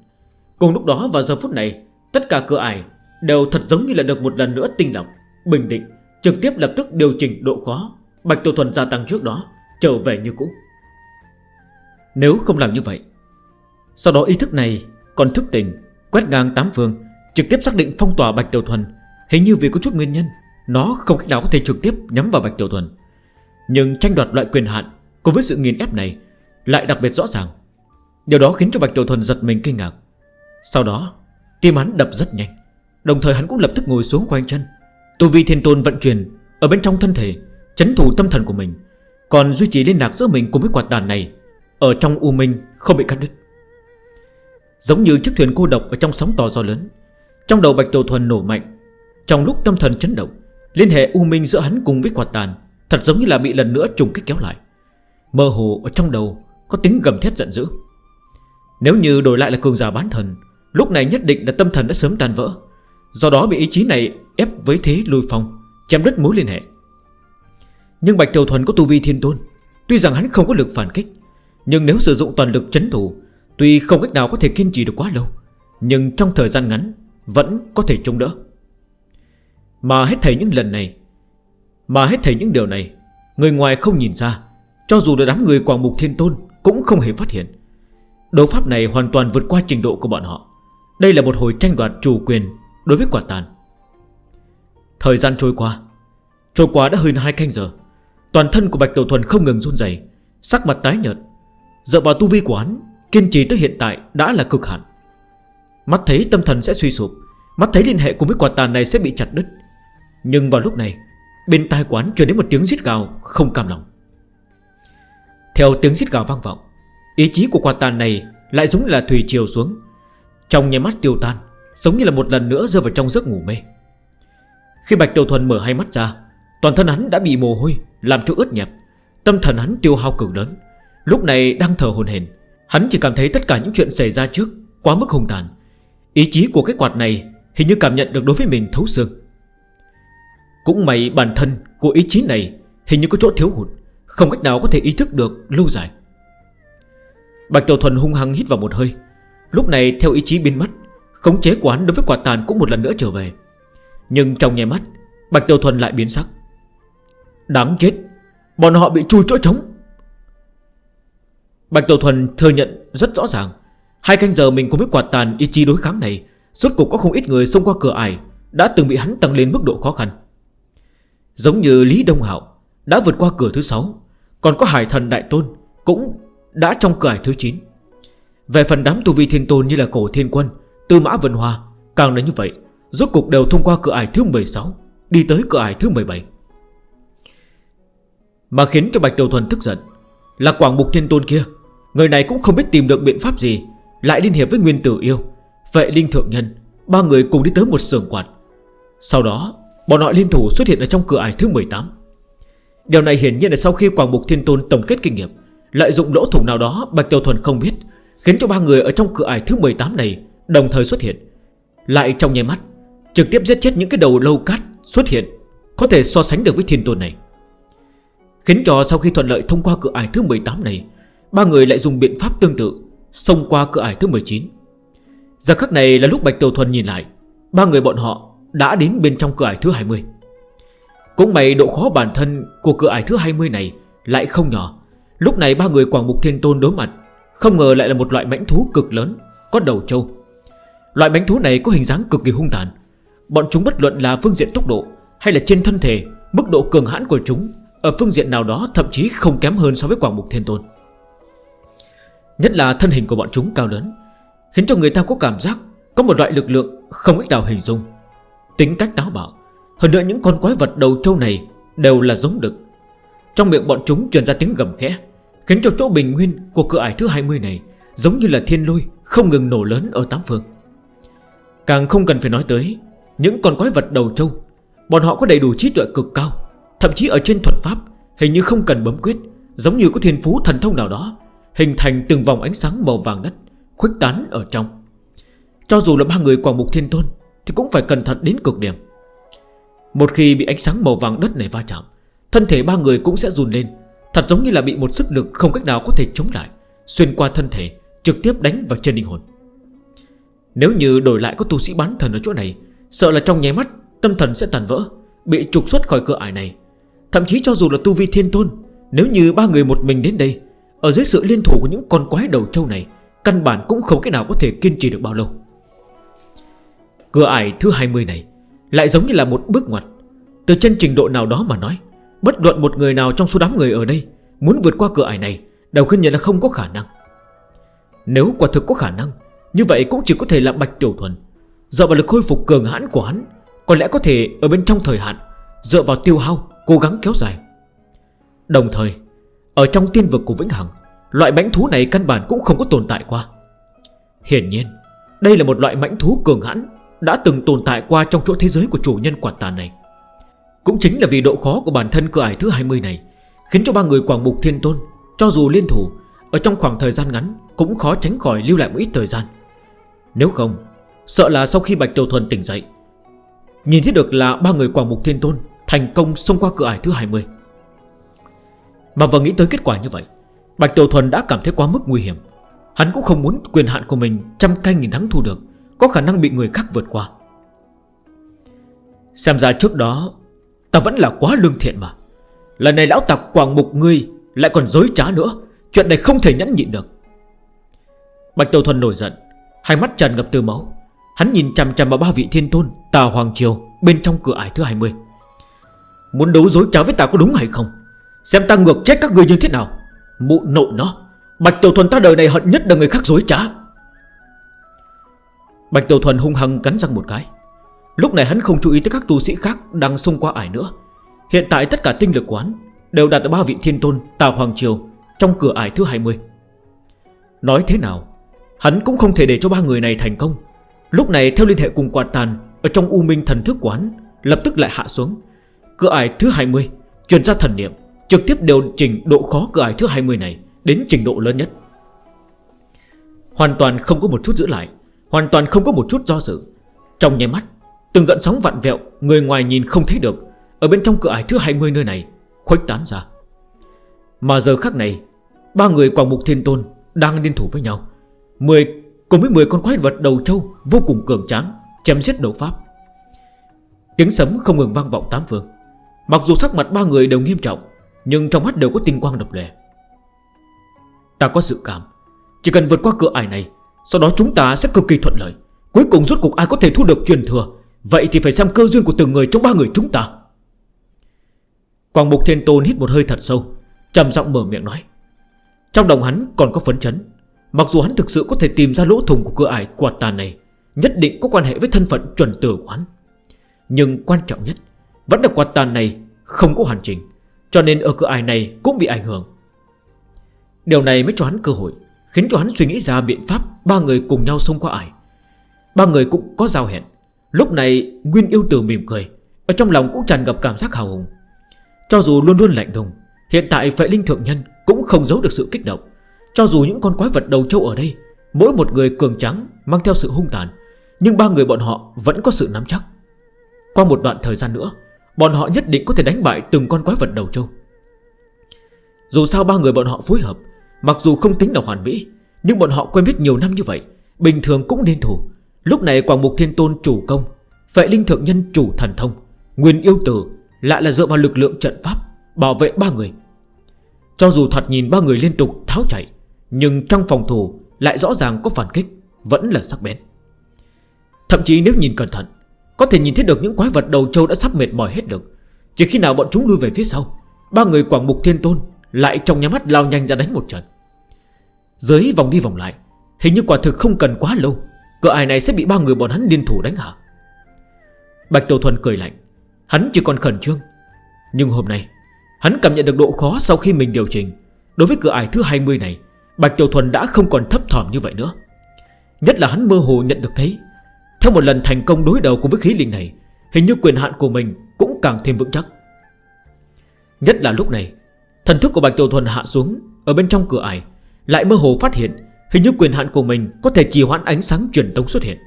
Cùng lúc đó và giờ phút này, Tất cả cửa ải đều thật giống như là được một lần nữa tinh lọc, Bình định, Trực tiếp lập tức điều chỉnh độ khó, Bạch Tiểu Thuần gia tăng trước đó, Trở về như cũ. Nếu không làm như vậy, Sau đó ý thức này còn thức tỉnh, Quét ngang tám phương, Trực tiếp xác định phong tỏa Bạch Tiểu Thuần, Hình như vì có chút nguyên nhân, Nó không cách nào có thể trực tiếp nhắm vào Bạch Tiểu Thuần. Nhưng tranh đoạt loại quyền hạn Cùng với sự nghiền ép này Lại đặc biệt rõ ràng. Điều đó khiến cho Bạch Tiểu Thuần giật mình kinh ngạc. Sau đó, Tim hắn đập rất nhanh. Đồng thời hắn cũng lập tức ngồi xuống quanh chân. Tu vi thiên tôn vận chuyển Ở bên trong thân thể, Chấn thủ tâm thần của mình, Còn duy trì liên lạc giữa mình cùng với quạt đàn này Ở trong U Minh không bị cắt đứt. Giống như chiếc thuyền cô độc Ở trong sóng to gió lớn, Trong đầu Bạch Tiểu Thuần nổ mạnh. Trong lúc tâm thần chấn động, Liên hệ U Minh giữa hắn cùng với quạt tàn Thật giống như là bị lần nữa trùng kích kéo lại. Mơ hồ ở trong đầu Có tiếng gầm thét giận dữ. Nếu như đổi lại là cường giả bán thần, Lúc này nhất định là tâm thần đã sớm tan vỡ. Do đó bị ý chí này ép với thế lùi phòng Chém đứt mối liên hệ. Nhưng Bạch Tiểu Thuần có tu vi thiên tôn, Tuy rằng hắn không có lực phản kích, Nhưng nếu sử dụng toàn lực chấn thủ, Tuy không cách nào có thể kiên trì được quá lâu, Nhưng trong thời gian ngắn Vẫn có thể chống đỡ. Mà hết thảy những lần này, Mà hết thảy những điều này, Người ngoài không nhìn ra, Cho dù là đám người quảng mục thiên tôn Cũng không hề phát hiện. Đấu pháp này hoàn toàn vượt qua trình độ của bọn họ. Đây là một hồi tranh đoạt chủ quyền Đối với quả tàn. Thời gian trôi qua. Trôi qua đã hơn 2 canh giờ. Toàn thân của Bạch tổ Thuần không ngừng run dày Sắc mặt tái nhợt. Dựa vào tu vi của hắn, Kiên trì tới hiện tại đã là cực hạn. Mắt thấy tâm thần sẽ suy sụp, Mắt thấy liên hệ cùng với quả tàn này sẽ bị chặt đứt. Nhưng vào lúc này, Bên tai quán truyền đến một tiếng giết gào không cam lòng. Theo tiếng giết gào vang vọng Ý chí của quạt tàn này lại giống là thủy chiều xuống. Trong nhà mắt tiêu tan, Giống như là một lần nữa rơi vào trong giấc ngủ mê. Khi Bạch Tiểu Thuần mở hai mắt ra, Toàn thân hắn đã bị mồ hôi, Làm cho ướt nhẹp. Tâm thần hắn tiêu hao cực lớn. Lúc này đang thở hồn hền Hắn chỉ cảm thấy tất cả những chuyện xảy ra trước Quá mức hùng tàn. Ý chí của cái quạt này hình như cảm nhận được đối với mình thấu xương. Cũng may bản thân của ý chí này Hình như có chỗ thiếu hụt, Không cách nào có thể ý thức được lâu dài. Bạch Tiểu Thuần hung hăng hít vào một hơi. Lúc này, theo ý chí biến mất, Khống chế quán đối với quả tàn cũng một lần nữa trở về. Nhưng trong nhé mắt, Bạch Tiểu Thuần lại biến sắc. Đáng chết, Bọn họ bị chui chỗ trống. Bạch Tiểu Thuần thừa nhận rất rõ ràng, Hai canh giờ mình cũng biết quạt tàn ý chí đối kháng này Suốt cuộc có không ít người xông qua cửa ải, Đã từng bị hắn tăng lên mức độ khó khăn. Giống như Lý Đông Hạo, Đã vượt qua cửa thứ 6 Còn có Hải Thần Đại Tôn Cũng đã trong cửa thứ 9 Về phần đám tu vi thiên tôn như là cổ thiên quân, Tư mã vân hoa, Càng là như vậy, Rốt cục đều thông qua cửa ải thứ 16 Đi tới cửa ải thứ 17 Mà khiến cho Bạch Tiểu Thuần tức giận Là quảng mục thiên tôn kia, Người này cũng không biết tìm được biện pháp gì, Lại liên hiệp với nguyên tử yêu Vệ linh thượng nhân, Ba người cùng đi tới một sườn quạt. Sau đó, Bọn họ liên thủ xuất hiện ở trong cửa ải thứ 18 Điều này hiển nhiên là sau khi Quảng Mục Thiên Tôn tổng kết kinh nghiệm. Lợi dụng lỗ thủng nào đó, Bạch tiêu Thuần không biết, Khiến cho ba người ở trong cửa ải thứ 18 này Đồng thời xuất hiện. Lại trong nháy mắt, Trực tiếp giết chết những cái đầu lâu cát xuất hiện, Có thể so sánh được với thiên tôn này. Khiến cho sau khi thuận lợi thông qua cửa ải thứ 18 này, Ba người lại dùng biện pháp tương tự, Xông qua cửa ải thứ 19 Giờ khắc này là lúc Bạch tiêu Thuần nhìn lại, Ba người bọn họ đã đến bên trong cửa ải thứ 20 Cũng may độ khó bản thân của cửa ải thứ 20 này Lại không nhỏ Lúc này ba người Quảng Mục Thiên Tôn đối mặt, Không ngờ lại là một loại mãnh thú cực lớn, Có đầu trâu. Loại mãnh thú này có hình dáng cực kỳ hung tàn. Bọn chúng bất luận là phương diện tốc độ Hay là trên thân thể, Mức độ cường hãn của chúng Ở phương diện nào đó thậm chí không kém hơn so với Quảng Mục Thiên Tôn. Nhất là thân hình của bọn chúng cao lớn, Khiến cho người ta có cảm giác Có một loại lực lượng không ít nào hình dung. Tính cách táo bạo, Hơn nữa những con quái vật đầu trâu này Đều là giống đực. Trong miệng bọn chúng truyền ra tiếng gầm khẽ. Khiến cho chỗ bình nguyên của cửa ải thứ 20 này, Giống như là thiên lôi, Không ngừng nổ lớn ở tám phương. Càng không cần phải nói tới, Những con quái vật đầu trâu, Bọn họ có đầy đủ trí tuệ cực cao, Thậm chí ở trên thuật pháp, Hình như không cần bấm quyết, Giống như có thiên phú thần thông nào đó, Hình thành từng vòng ánh sáng màu vàng đất, Khuếch tán ở trong. Cho dù là ba người quả mục thiên tôn, Thì cũng phải cẩn thận đến cực điểm. Một khi bị ánh sáng màu vàng đất này va chạm, Thân thể ba người cũng sẽ run lên Thật giống như là bị một sức lực không cách nào có thể chống lại, Xuyên qua thân thể, Trực tiếp đánh vào trên linh hồn. Nếu như đổi lại có tu sĩ bán thần ở chỗ này, Sợ là trong nháy mắt, Tâm thần sẽ tàn vỡ, Bị trục xuất khỏi cửa ải này. Thậm chí cho dù là tu vi thiên tôn, Nếu như ba người một mình đến đây, Ở dưới sự liên thủ của những con quái đầu trâu này, Căn bản cũng không cái nào có thể kiên trì được bao lâu. Cửa ải thứ 20 này Lại giống như là một bước ngoặt. Từ chân trình độ nào đó mà nói Bất luận một người nào trong số đám người ở đây Muốn vượt qua cửa ải này Đều khuyên nhận là không có khả năng. Nếu quả thực có khả năng, Như vậy cũng chỉ có thể là Bạch Tiểu Thuần. Dựa vào lực khôi phục cường hãn của hắn, Có lẽ có thể ở bên trong thời hạn, Dựa vào tiêu hao, cố gắng kéo dài. Đồng thời, Ở trong tiên vực của Vĩnh Hằng, Loại mãnh thú này căn bản cũng không có tồn tại qua. Hiển nhiên, Đây là một loại mãnh thú cường hãn Đã từng tồn tại qua trong chỗ thế giới của chủ nhân quả tà này. Cũng chính là vì độ khó của bản thân cửa ải thứ 20 này, Khiến cho ba người Quảng Mục Thiên Tôn, Cho dù liên thủ, Ở trong khoảng thời gian ngắn Cũng khó tránh khỏi lưu lại một ít thời gian. Nếu không, Sợ là sau khi Bạch Đầu Thuần tỉnh dậy, Nhìn thấy được là ba người Quảng Mục Thiên Tôn Thành công xông qua cửa ải thứ 20 Mà vừa nghĩ tới kết quả như vậy, Bạch Tiểu Thuần đã cảm thấy quá mức nguy hiểm. Hắn cũng không muốn quyền hạn của mình Trăm cây nghìn thắng thu được, Có khả năng bị người khác vượt qua. Xem ra trước đó Ta vẫn là quá lương thiện mà. Lần này lão tặc quảng mục ngươi Lại còn dối trá nữa. Chuyện này không thể nhẫn nhịn được. Bạch Tâu Thuần nổi giận, Hai mắt tràn ngập từ máu. Hắn nhìn chằm chằm vào ba vị thiên tôn, Tà Hoàng Triều, bên trong cửa ải thứ 20 Muốn đấu dối trá với ta có đúng hay không? Xem ta ngược chết các người như thế nào. Mụ nộ nó. Bạch Tiểu Thuần ta đời này hận nhất là người khác dối trá. Bạch Tiểu Thuần hung hăng cắn răng một cái. Lúc này hắn không chú ý tới các tu sĩ khác Đang xung qua ải nữa. Hiện tại tất cả tinh lực quán Đều đạt ở ba vị thiên tôn, Tà Hoàng Triều, Trong cửa ải thứ 20 Nói thế nào, Hắn cũng không thể để cho ba người này thành công. Lúc này theo liên hệ cùng quạt tàn Ở trong U Minh thần thức quán Lập tức lại hạ xuống. Cửa ải thứ 20 Chuyển ra thần niệm, Trực tiếp điều chỉnh độ khó cửa ải thứ 20 này Đến trình độ lớn nhất. Hoàn toàn không có một chút giữ lại, Hoàn toàn không có một chút do dự. Trong nháy mắt Từng gận sóng vặn vẹo, Người ngoài nhìn không thấy được. Ở bên trong cửa ải thứ 20 nơi này, Khuếch tán ra. Mà giờ khác này, Ba người quảng mục thiên tôn Đang liên thủ với nhau. 10 Cùng với 10 con quái vật đầu trâu Vô cùng cường tráng, Chém giết đấu pháp. Tiếng sấm không ngừng vang vọng tám phương. Mặc dù sắc mặt ba người đều nghiêm trọng, Nhưng trong mắt đều có tinh quang độc lẻ Ta có dự cảm. Chỉ cần vượt qua cửa ải này, Sau đó chúng ta sẽ cực kỳ thuận lợi. Cuối cùng rốt cuộc ai có thể thu được truyền thừa? Vậy thì phải xem cơ duyên của từng người trong ba người chúng ta. Quảng Mục Thiên Tôn hít một hơi thật sâu, trầm giọng mở miệng nói. Trong đồng hắn còn có phấn chấn. Mặc dù hắn thực sự có thể tìm ra lỗ thùng của cửa ải quạt tàn này, Nhất định có quan hệ với thân phận chuẩn tử của hắn. Nhưng quan trọng nhất, Vẫn là quạt tàn này không có hoàn chỉnh, Cho nên ở cửa ải này cũng bị ảnh hưởng. Điều này mới cho hắn cơ hội, Khiến cho hắn suy nghĩ ra biện pháp Ba người cùng nhau xông qua ải. Ba người cũng có giao hẹn. Lúc này, Nguyên yêu tử mỉm cười, Ở trong lòng cũng tràn ngập cảm giác hào hùng. Cho dù luôn luôn lạnh đùng Hiện tại phệ linh thượng nhân cũng không giấu được sự kích động. Cho dù những con quái vật đầu châu ở đây, Mỗi một người cường trắng Mang theo sự hung tàn, Nhưng ba người bọn họ vẫn có sự nắm chắc. Qua một đoạn thời gian nữa, Bọn họ nhất định có thể đánh bại từng con quái vật đầu châu Dù sao ba người bọn họ phối hợp, Mặc dù không tính là hoàn mỹ, Nhưng bọn họ quen biết nhiều năm như vậy, Bình thường cũng nên thủ Lúc này Quảng Mục Thiên Tôn chủ công Vậy Linh Thượng Nhân chủ thần thông, Nguyên yêu tử, lại là dựa vào lực lượng trận pháp, Bảo vệ ba người. Cho dù thoạt nhìn ba người liên tục tháo chạy, Nhưng trong phòng thủ Lại rõ ràng có phản kích, Vẫn là sắc bén. Thậm chí nếu nhìn cẩn thận, Có thể nhìn thấy được những quái vật đầu trâu đã sắp mệt mỏi hết được Chỉ khi nào bọn chúng lui về phía sau, Ba người Quảng Mục Thiên Tôn Lại trong nhà mắt lao nhanh ra đánh một trận. Dưới vòng đi vòng lại, Hình như quả thực không cần quá lâu cửa ải này sẽ bị ba người bọn hắn liên thủ đánh hả? Bạch Tổ Thuần cười lạnh. Hắn chỉ còn khẩn trương. Nhưng hôm nay, Hắn cảm nhận được độ khó sau khi mình điều chỉnh. Đối với cửa ải thứ 20 này, Bạch Tiểu Thuần đã không còn thấp thỏm như vậy nữa. Nhất là hắn mơ hồ nhận được thấy, Theo một lần thành công đối đầu cùng với khí linh này, Hình như quyền hạn của mình cũng càng thêm vững chắc. Nhất là lúc này, Thần thức của Bạch Tiểu Thuần hạ xuống, Ở bên trong cửa ải Lại mơ hồ phát hiện Hình như quyền hạn của mình Có thể trì hoãn ánh sáng truyền tống xuất hiện.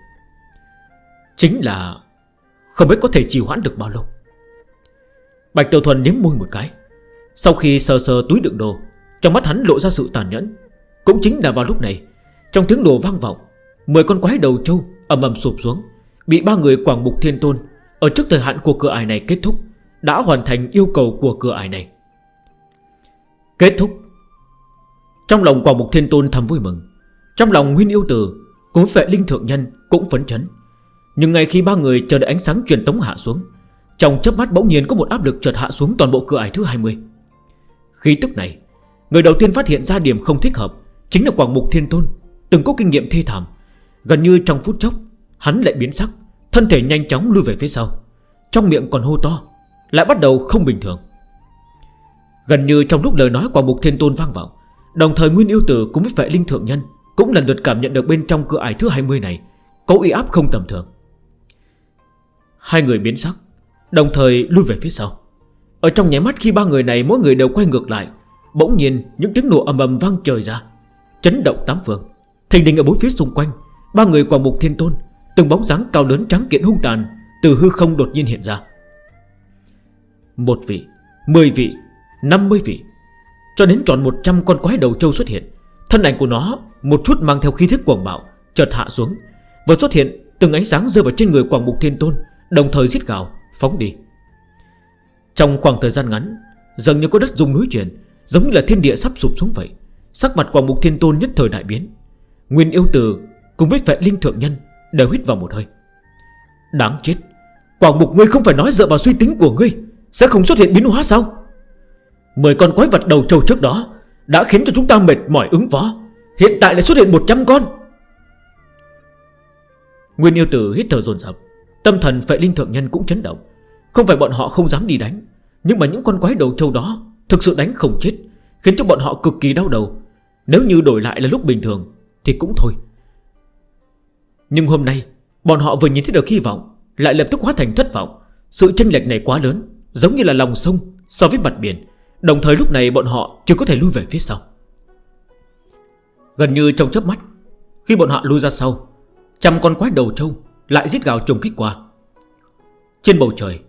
Chính là Không biết có thể trì hoãn được bao lâu. Bạch Tiểu Thuần nếm môi một cái. Sau khi sờ sờ túi đựng đồ, Trong mắt hắn lộ ra sự tàn nhẫn. Cũng chính là vào lúc này, Trong tiếng đồ vang vọng, Mười con quái đầu trâu ầm ầm sụp xuống, Bị ba người Quảng Mục Thiên Tôn Ở trước thời hạn của cửa ải này kết thúc, Đã hoàn thành yêu cầu của cửa ải này. Kết thúc. Trong lòng Quảng Mục Thiên Tôn thầm vui mừng. Trong lòng nguyên yêu tử Cùng vệ linh thượng nhân cũng phấn chấn. Nhưng ngay khi ba người chờ đợi ánh sáng truyền tống hạ xuống, Trong chớp mắt bỗng nhiên có một áp lực chợt hạ xuống toàn bộ cửa ải thứ 20 Khi tức này, Người đầu tiên phát hiện ra điểm không thích hợp Chính là Quảng Mục Thiên Tôn, Từng có kinh nghiệm thê thảm. Gần như trong phút chốc, Hắn lại biến sắc, Thân thể nhanh chóng lưu về phía sau. Trong miệng còn hô to, Lại bắt đầu không bình thường. Gần như trong lúc lời nói Quảng Mục Thiên Tôn vang vọng, Đồng thời Nguyên Yêu Tử cũng với vệ linh thượng nhân cũng lần lượt cảm nhận được bên trong cửa ải thứ 20 này Có uy áp không tầm thường. Hai người biến sắc Đồng thời lui về phía sau. Ở trong nhảy mắt khi ba người này mỗi người đều quay ngược lại Bỗng nhiên những tiếng nổ ầm ầm vang trời ra Chấn động tám phương. Thình đình ở bốn phía xung quanh Ba người quả mục thiên tôn Từng bóng dáng cao lớn trắng kiện hung tàn Từ hư không đột nhiên hiện ra. Một vị, mười vị, năm mươi vị Cho đến tròn 100 con quái đầu trâu xuất hiện. Thân ảnh của nó, một chút mang theo khí thức quảng bạo, Chợt hạ xuống. Và xuất hiện, từng ánh sáng rơi vào trên người quảng mục thiên tôn, Đồng thời giết gạo phóng đi! Trong khoảng thời gian ngắn Dần như có đất dùng núi chuyển, Giống như là thiên địa sắp sụp xuống vậy. Sắc mặt quảng mục thiên tôn nhất thời đại biến. Nguyên yêu từ cùng với vệ linh thượng nhân Đều hít vào một hơi. Đáng chết! Quảng mục, ngươi không phải nói dựa vào suy tính của ngươi, Sẽ không xuất hiện biến hóa sao? Mười con quái vật đầu trâu trước đó đã khiến cho chúng ta mệt mỏi ứng phó. Hiện tại lại xuất hiện 100 con. Nguyên yêu tử hít thở dồn dập, Tâm thần phệ linh thượng nhân cũng chấn động. Không phải bọn họ không dám đi đánh, Nhưng mà những con quái đầu trâu đó Thực sự đánh không chết, Khiến cho bọn họ cực kỳ đau đầu. Nếu như đổi lại là lúc bình thường Thì cũng thôi. Nhưng hôm nay, Bọn họ vừa nhìn thấy được hy vọng, Lại lập tức hóa thành thất vọng. Sự chênh lệch này quá lớn, Giống như là lòng sông so với mặt biển. Đồng thời lúc này bọn họ chưa có thể lui về phía sau. Gần như trong chớp mắt, Khi bọn họ lui ra sau, Trăm con quái đầu trâu Lại giết gào trùng kích qua. Trên bầu trời,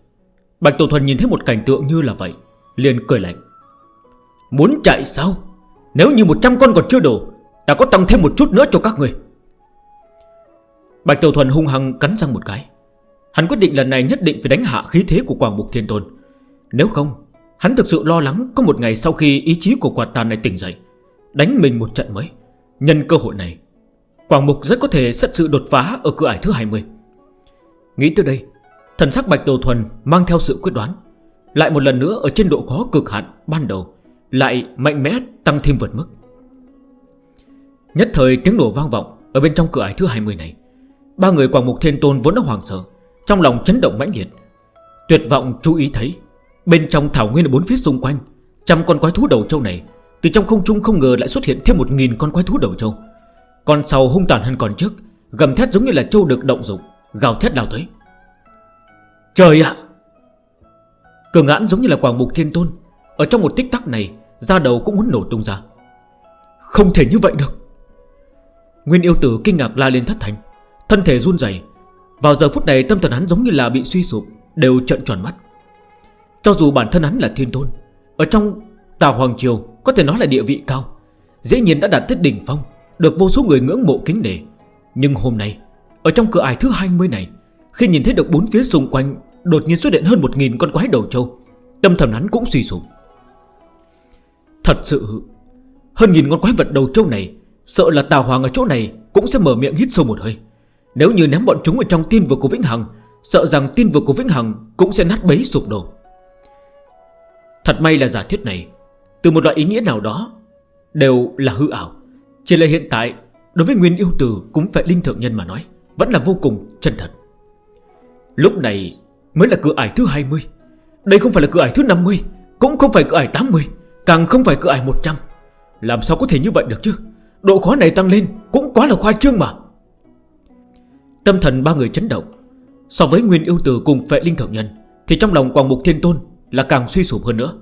Bạch Tổ Thuần nhìn thấy một cảnh tượng như là vậy, Liền cười lạnh. Muốn chạy sao? Nếu như 100 con còn chưa đủ, Ta có tăng thêm một chút nữa cho các người. Bạch tổ Thuần hung hăng cắn răng một cái. Hắn quyết định lần này nhất định phải đánh hạ khí thế của Quảng bục Thiên Tôn. Nếu không Hắn thực sự lo lắng có một ngày sau khi ý chí của quạt tàn này tỉnh dậy, Đánh mình một trận mới. Nhân cơ hội này, Quảng Mục rất có thể sẽ sự đột phá ở cửa ải thứ 20 Nghĩ tới đây, Thần sắc Bạch Đầu Thuần mang theo sự quyết đoán, Lại một lần nữa ở trên độ khó cực hạn ban đầu, Lại mạnh mẽ tăng thêm vượt mức. Nhất thời tiếng nổ vang vọng Ở bên trong cửa ải thứ 20 này. Ba người Quảng Mục Thiên Tôn vốn đã hoàng sợ, Trong lòng chấn động mãnh liệt. Tuyệt vọng chú ý thấy Bên trong thảo nguyên ở bốn phía xung quanh, Trăm con quái thú đầu trâu này, Từ trong không trung không ngờ lại xuất hiện thêm một nghìn con quái thú đầu trâu. Con sau hung tàn hơn con trước, Gầm thét giống như là trâu được động dục, Gào thét đào tới. Trời ạ! Cường ngãn giống như là quảng mục thiên tôn, Ở trong một tích tắc này, da đầu cũng muốn nổ tung ra. Không thể như vậy được. Nguyên yêu tử kinh ngạc la lên thất thành, Thân thể run dày Vào giờ phút này tâm thần hắn giống như là bị suy sụp, Đều trận tròn mắt. Cho dù bản thân hắn là thiên tôn, Ở trong Tào Hoàng Triều Có thể nói là địa vị cao, Dễ nhiên đã đạt tới đỉnh phong, Được vô số người ngưỡng mộ kính nể. Nhưng hôm nay, Ở trong cửa ải thứ 20 này, Khi nhìn thấy được bốn phía xung quanh, Đột nhiên xuất hiện hơn 1.000 con quái đầu trâu, Tâm thần hắn cũng suy sụp. Thật sự, Hơn nghìn con quái vật đầu trâu này, Sợ là Tào Hoàng ở chỗ này Cũng sẽ mở miệng hít sâu một hơi. Nếu như ném bọn chúng ở trong tiên vực của Vĩnh Hằng, Sợ rằng tiên vực của Vĩnh Hằng Cũng sẽ nát bấy sụp đổ. Thật may là giả thuyết này, Từ một loại ý nghĩa nào đó, Đều là hư ảo. Chỉ là hiện tại, Đối với Nguyên Yêu Tử cũng phải linh thượng nhân mà nói, Vẫn là vô cùng chân thật. Lúc này mới là cửa ải thứ 20 Đây không phải là cửa ải thứ 50 Cũng không phải cửa ải 80 Càng không phải cửa ải 100 Làm sao có thể như vậy được chứ? Độ khó này tăng lên cũng quá là khoa trương mà. Tâm thần ba người chấn động. So với Nguyên Yêu Tử cùng Phệ Linh Thượng Nhân, Thì trong lòng Quảng Mục Thiên Tôn là càng suy sụp hơn nữa.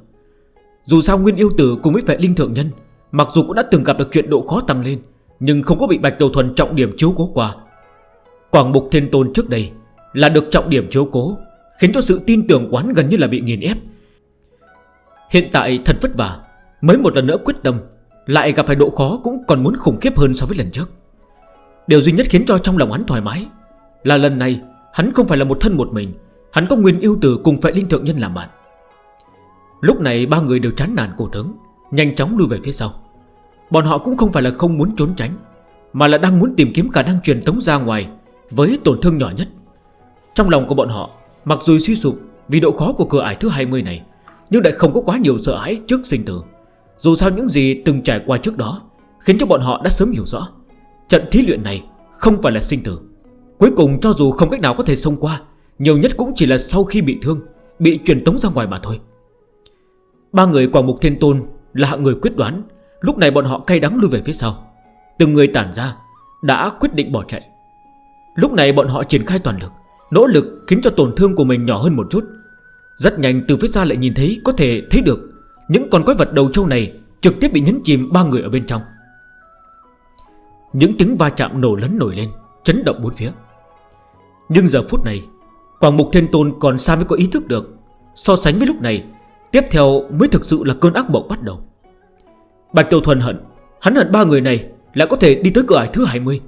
Dù sao Nguyên Yêu Tử cùng với vệ linh thượng nhân, Mặc dù cũng đã từng gặp được chuyện độ khó tăng lên, Nhưng không có bị Bạch Đầu Thuần trọng điểm chiếu cố qua. Quảng Mục Thiên Tôn trước đây Là được trọng điểm chiếu cố, Khiến cho sự tin tưởng quán gần như là bị nghiền ép. Hiện tại thật vất vả, Mới một lần nữa quyết tâm, Lại gặp phải độ khó cũng còn muốn khủng khiếp hơn so với lần trước. Điều duy nhất khiến cho trong lòng hắn thoải mái Là lần này Hắn không phải là một thân một mình, Hắn có nguyên yêu tử cùng phệ linh thượng nhân làm bạn. Lúc này ba người đều chán nản cổ tướng Nhanh chóng lui về phía sau. Bọn họ cũng không phải là không muốn trốn tránh, Mà là đang muốn tìm kiếm khả năng truyền tống ra ngoài Với tổn thương nhỏ nhất. Trong lòng của bọn họ, Mặc dù suy sụp vì độ khó của cửa ải thứ 20 này, Nhưng lại không có quá nhiều sợ hãi trước sinh tử. Dù sao những gì từng trải qua trước đó Khiến cho bọn họ đã sớm hiểu rõ, Trận thí luyện này không phải là sinh tử. Cuối cùng cho dù không cách nào có thể xông qua, Nhiều nhất cũng chỉ là sau khi bị thương, Bị truyền tống ra ngoài mà thôi. Ba người Quảng Mục Thiên Tôn là hạng người quyết đoán, Lúc này bọn họ cay đắng lưu về phía sau. Từng người tản ra, Đã quyết định bỏ chạy. Lúc này bọn họ triển khai toàn lực, Nỗ lực khiến cho tổn thương của mình nhỏ hơn một chút. Rất nhanh từ phía xa lại nhìn thấy Có thể thấy được Những con quái vật đầu trâu này Trực tiếp bị nhấn chìm ba người ở bên trong. Những tiếng va chạm nổ lấn nổi lên, Chấn động bốn phía. Nhưng giờ phút này, Quảng Mục Thiên Tôn còn xa mới có ý thức được, So sánh với lúc này Tiếp theo mới thực sự là cơn ác mộng bắt đầu. Bạch Tiêu Thuần hận, Hắn hận ba người này Lại có thể đi tới cửa ải thứ 20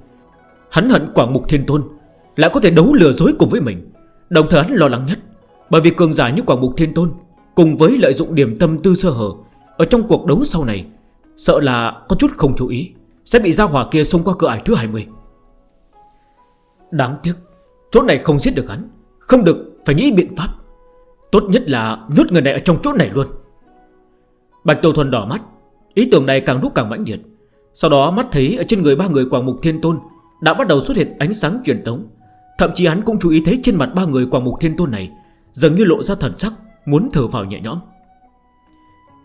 Hắn hận Quảng Mục Thiên Tôn Lại có thể đấu lừa dối cùng với mình. Đồng thời hắn lo lắng nhất, Bởi vì cường giả như Quảng Mục Thiên Tôn Cùng với lợi dụng điểm tâm tư sơ hở Ở trong cuộc đấu sau này, Sợ là có chút không chú ý, Sẽ bị ra hỏa kia xông qua cửa ải thứ 20 Đáng tiếc, Chỗ này không giết được hắn, Không được phải nghĩ biện pháp. Tốt nhất là nhốt người này ở trong chỗ này luôn. Bạch Tiểu Thuần đỏ mắt, Ý tưởng này càng lúc càng mãnh liệt. Sau đó mắt thấy ở trên người ba người Quảng Mục Thiên Tôn Đã bắt đầu xuất hiện ánh sáng truyền tống. Thậm chí hắn cũng chú ý thấy trên mặt ba người Quảng Mục Thiên Tôn này Dường như lộ ra thần sắc, Muốn thở vào nhẹ nhõm.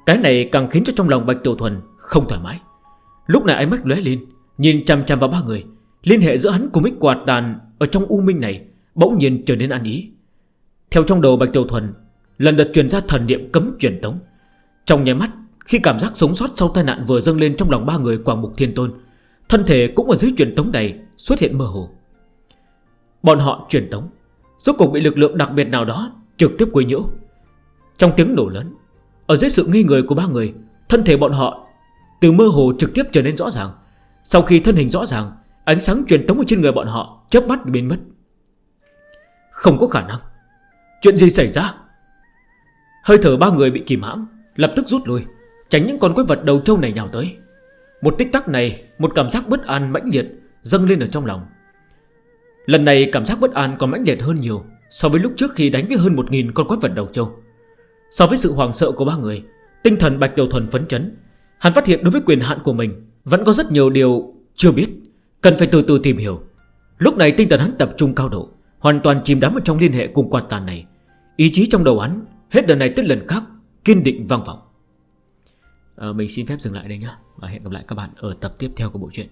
Cái này càng khiến cho trong lòng Bạch Tiểu Thuần không thoải mái. Lúc này ánh mắt lóe lên, Nhìn chằm chằm vào ba người, Liên hệ giữa hắn cùng Bích Quạt Tàn Ở trong u minh này, Bỗng nhiên trở nên ăn ý. Theo trong đầu Bạch Tiểu Thuần, Lần đợt truyền ra thần niệm cấm truyền tống. Trong nháy mắt, khi cảm giác sống sót sau tai nạn vừa dâng lên trong lòng ba người Quảng Mục Thiên Tôn, Thân thể cũng ở dưới truyền tống này xuất hiện mơ hồ. Bọn họ truyền tống, Rốt cuộc bị lực lượng đặc biệt nào đó trực tiếp quấy nhiễu. Trong tiếng nổ lớn, Ở dưới sự nghi người của ba người, Thân thể bọn họ từ mơ hồ trực tiếp trở nên rõ ràng. Sau khi thân hình rõ ràng, Ánh sáng truyền tống ở trên người bọn họ Chớp mắt biến mất. Không có khả năng. Chuyện gì xảy ra? Hơi thở ba người bị kìm hãm, Lập tức rút lui, Tránh những con quái vật đầu trâu này nhào tới. Một tích tắc này, Một cảm giác bất an mãnh liệt Dâng lên ở trong lòng. Lần này cảm giác bất an còn mãnh liệt hơn nhiều So với lúc trước khi đánh với hơn 1.000 con quái vật đầu trâu. So với sự hoàng sợ của ba người, Tinh thần Bạch Đầu Thuần phấn chấn. Hắn phát hiện đối với quyền hạn của mình, Vẫn có rất nhiều điều chưa biết, Cần phải từ từ tìm hiểu. Lúc này tinh thần hắn tập trung cao độ, Hoàn toàn chìm đắm ở trong liên hệ cùng quan tàn này. Ý chí trong đầu hắn Hết lần này tới lần khác Kiên định vang vọng. À, Mình xin phép dừng lại đây nhé Và hẹn gặp lại các bạn ở tập tiếp theo của bộ truyện.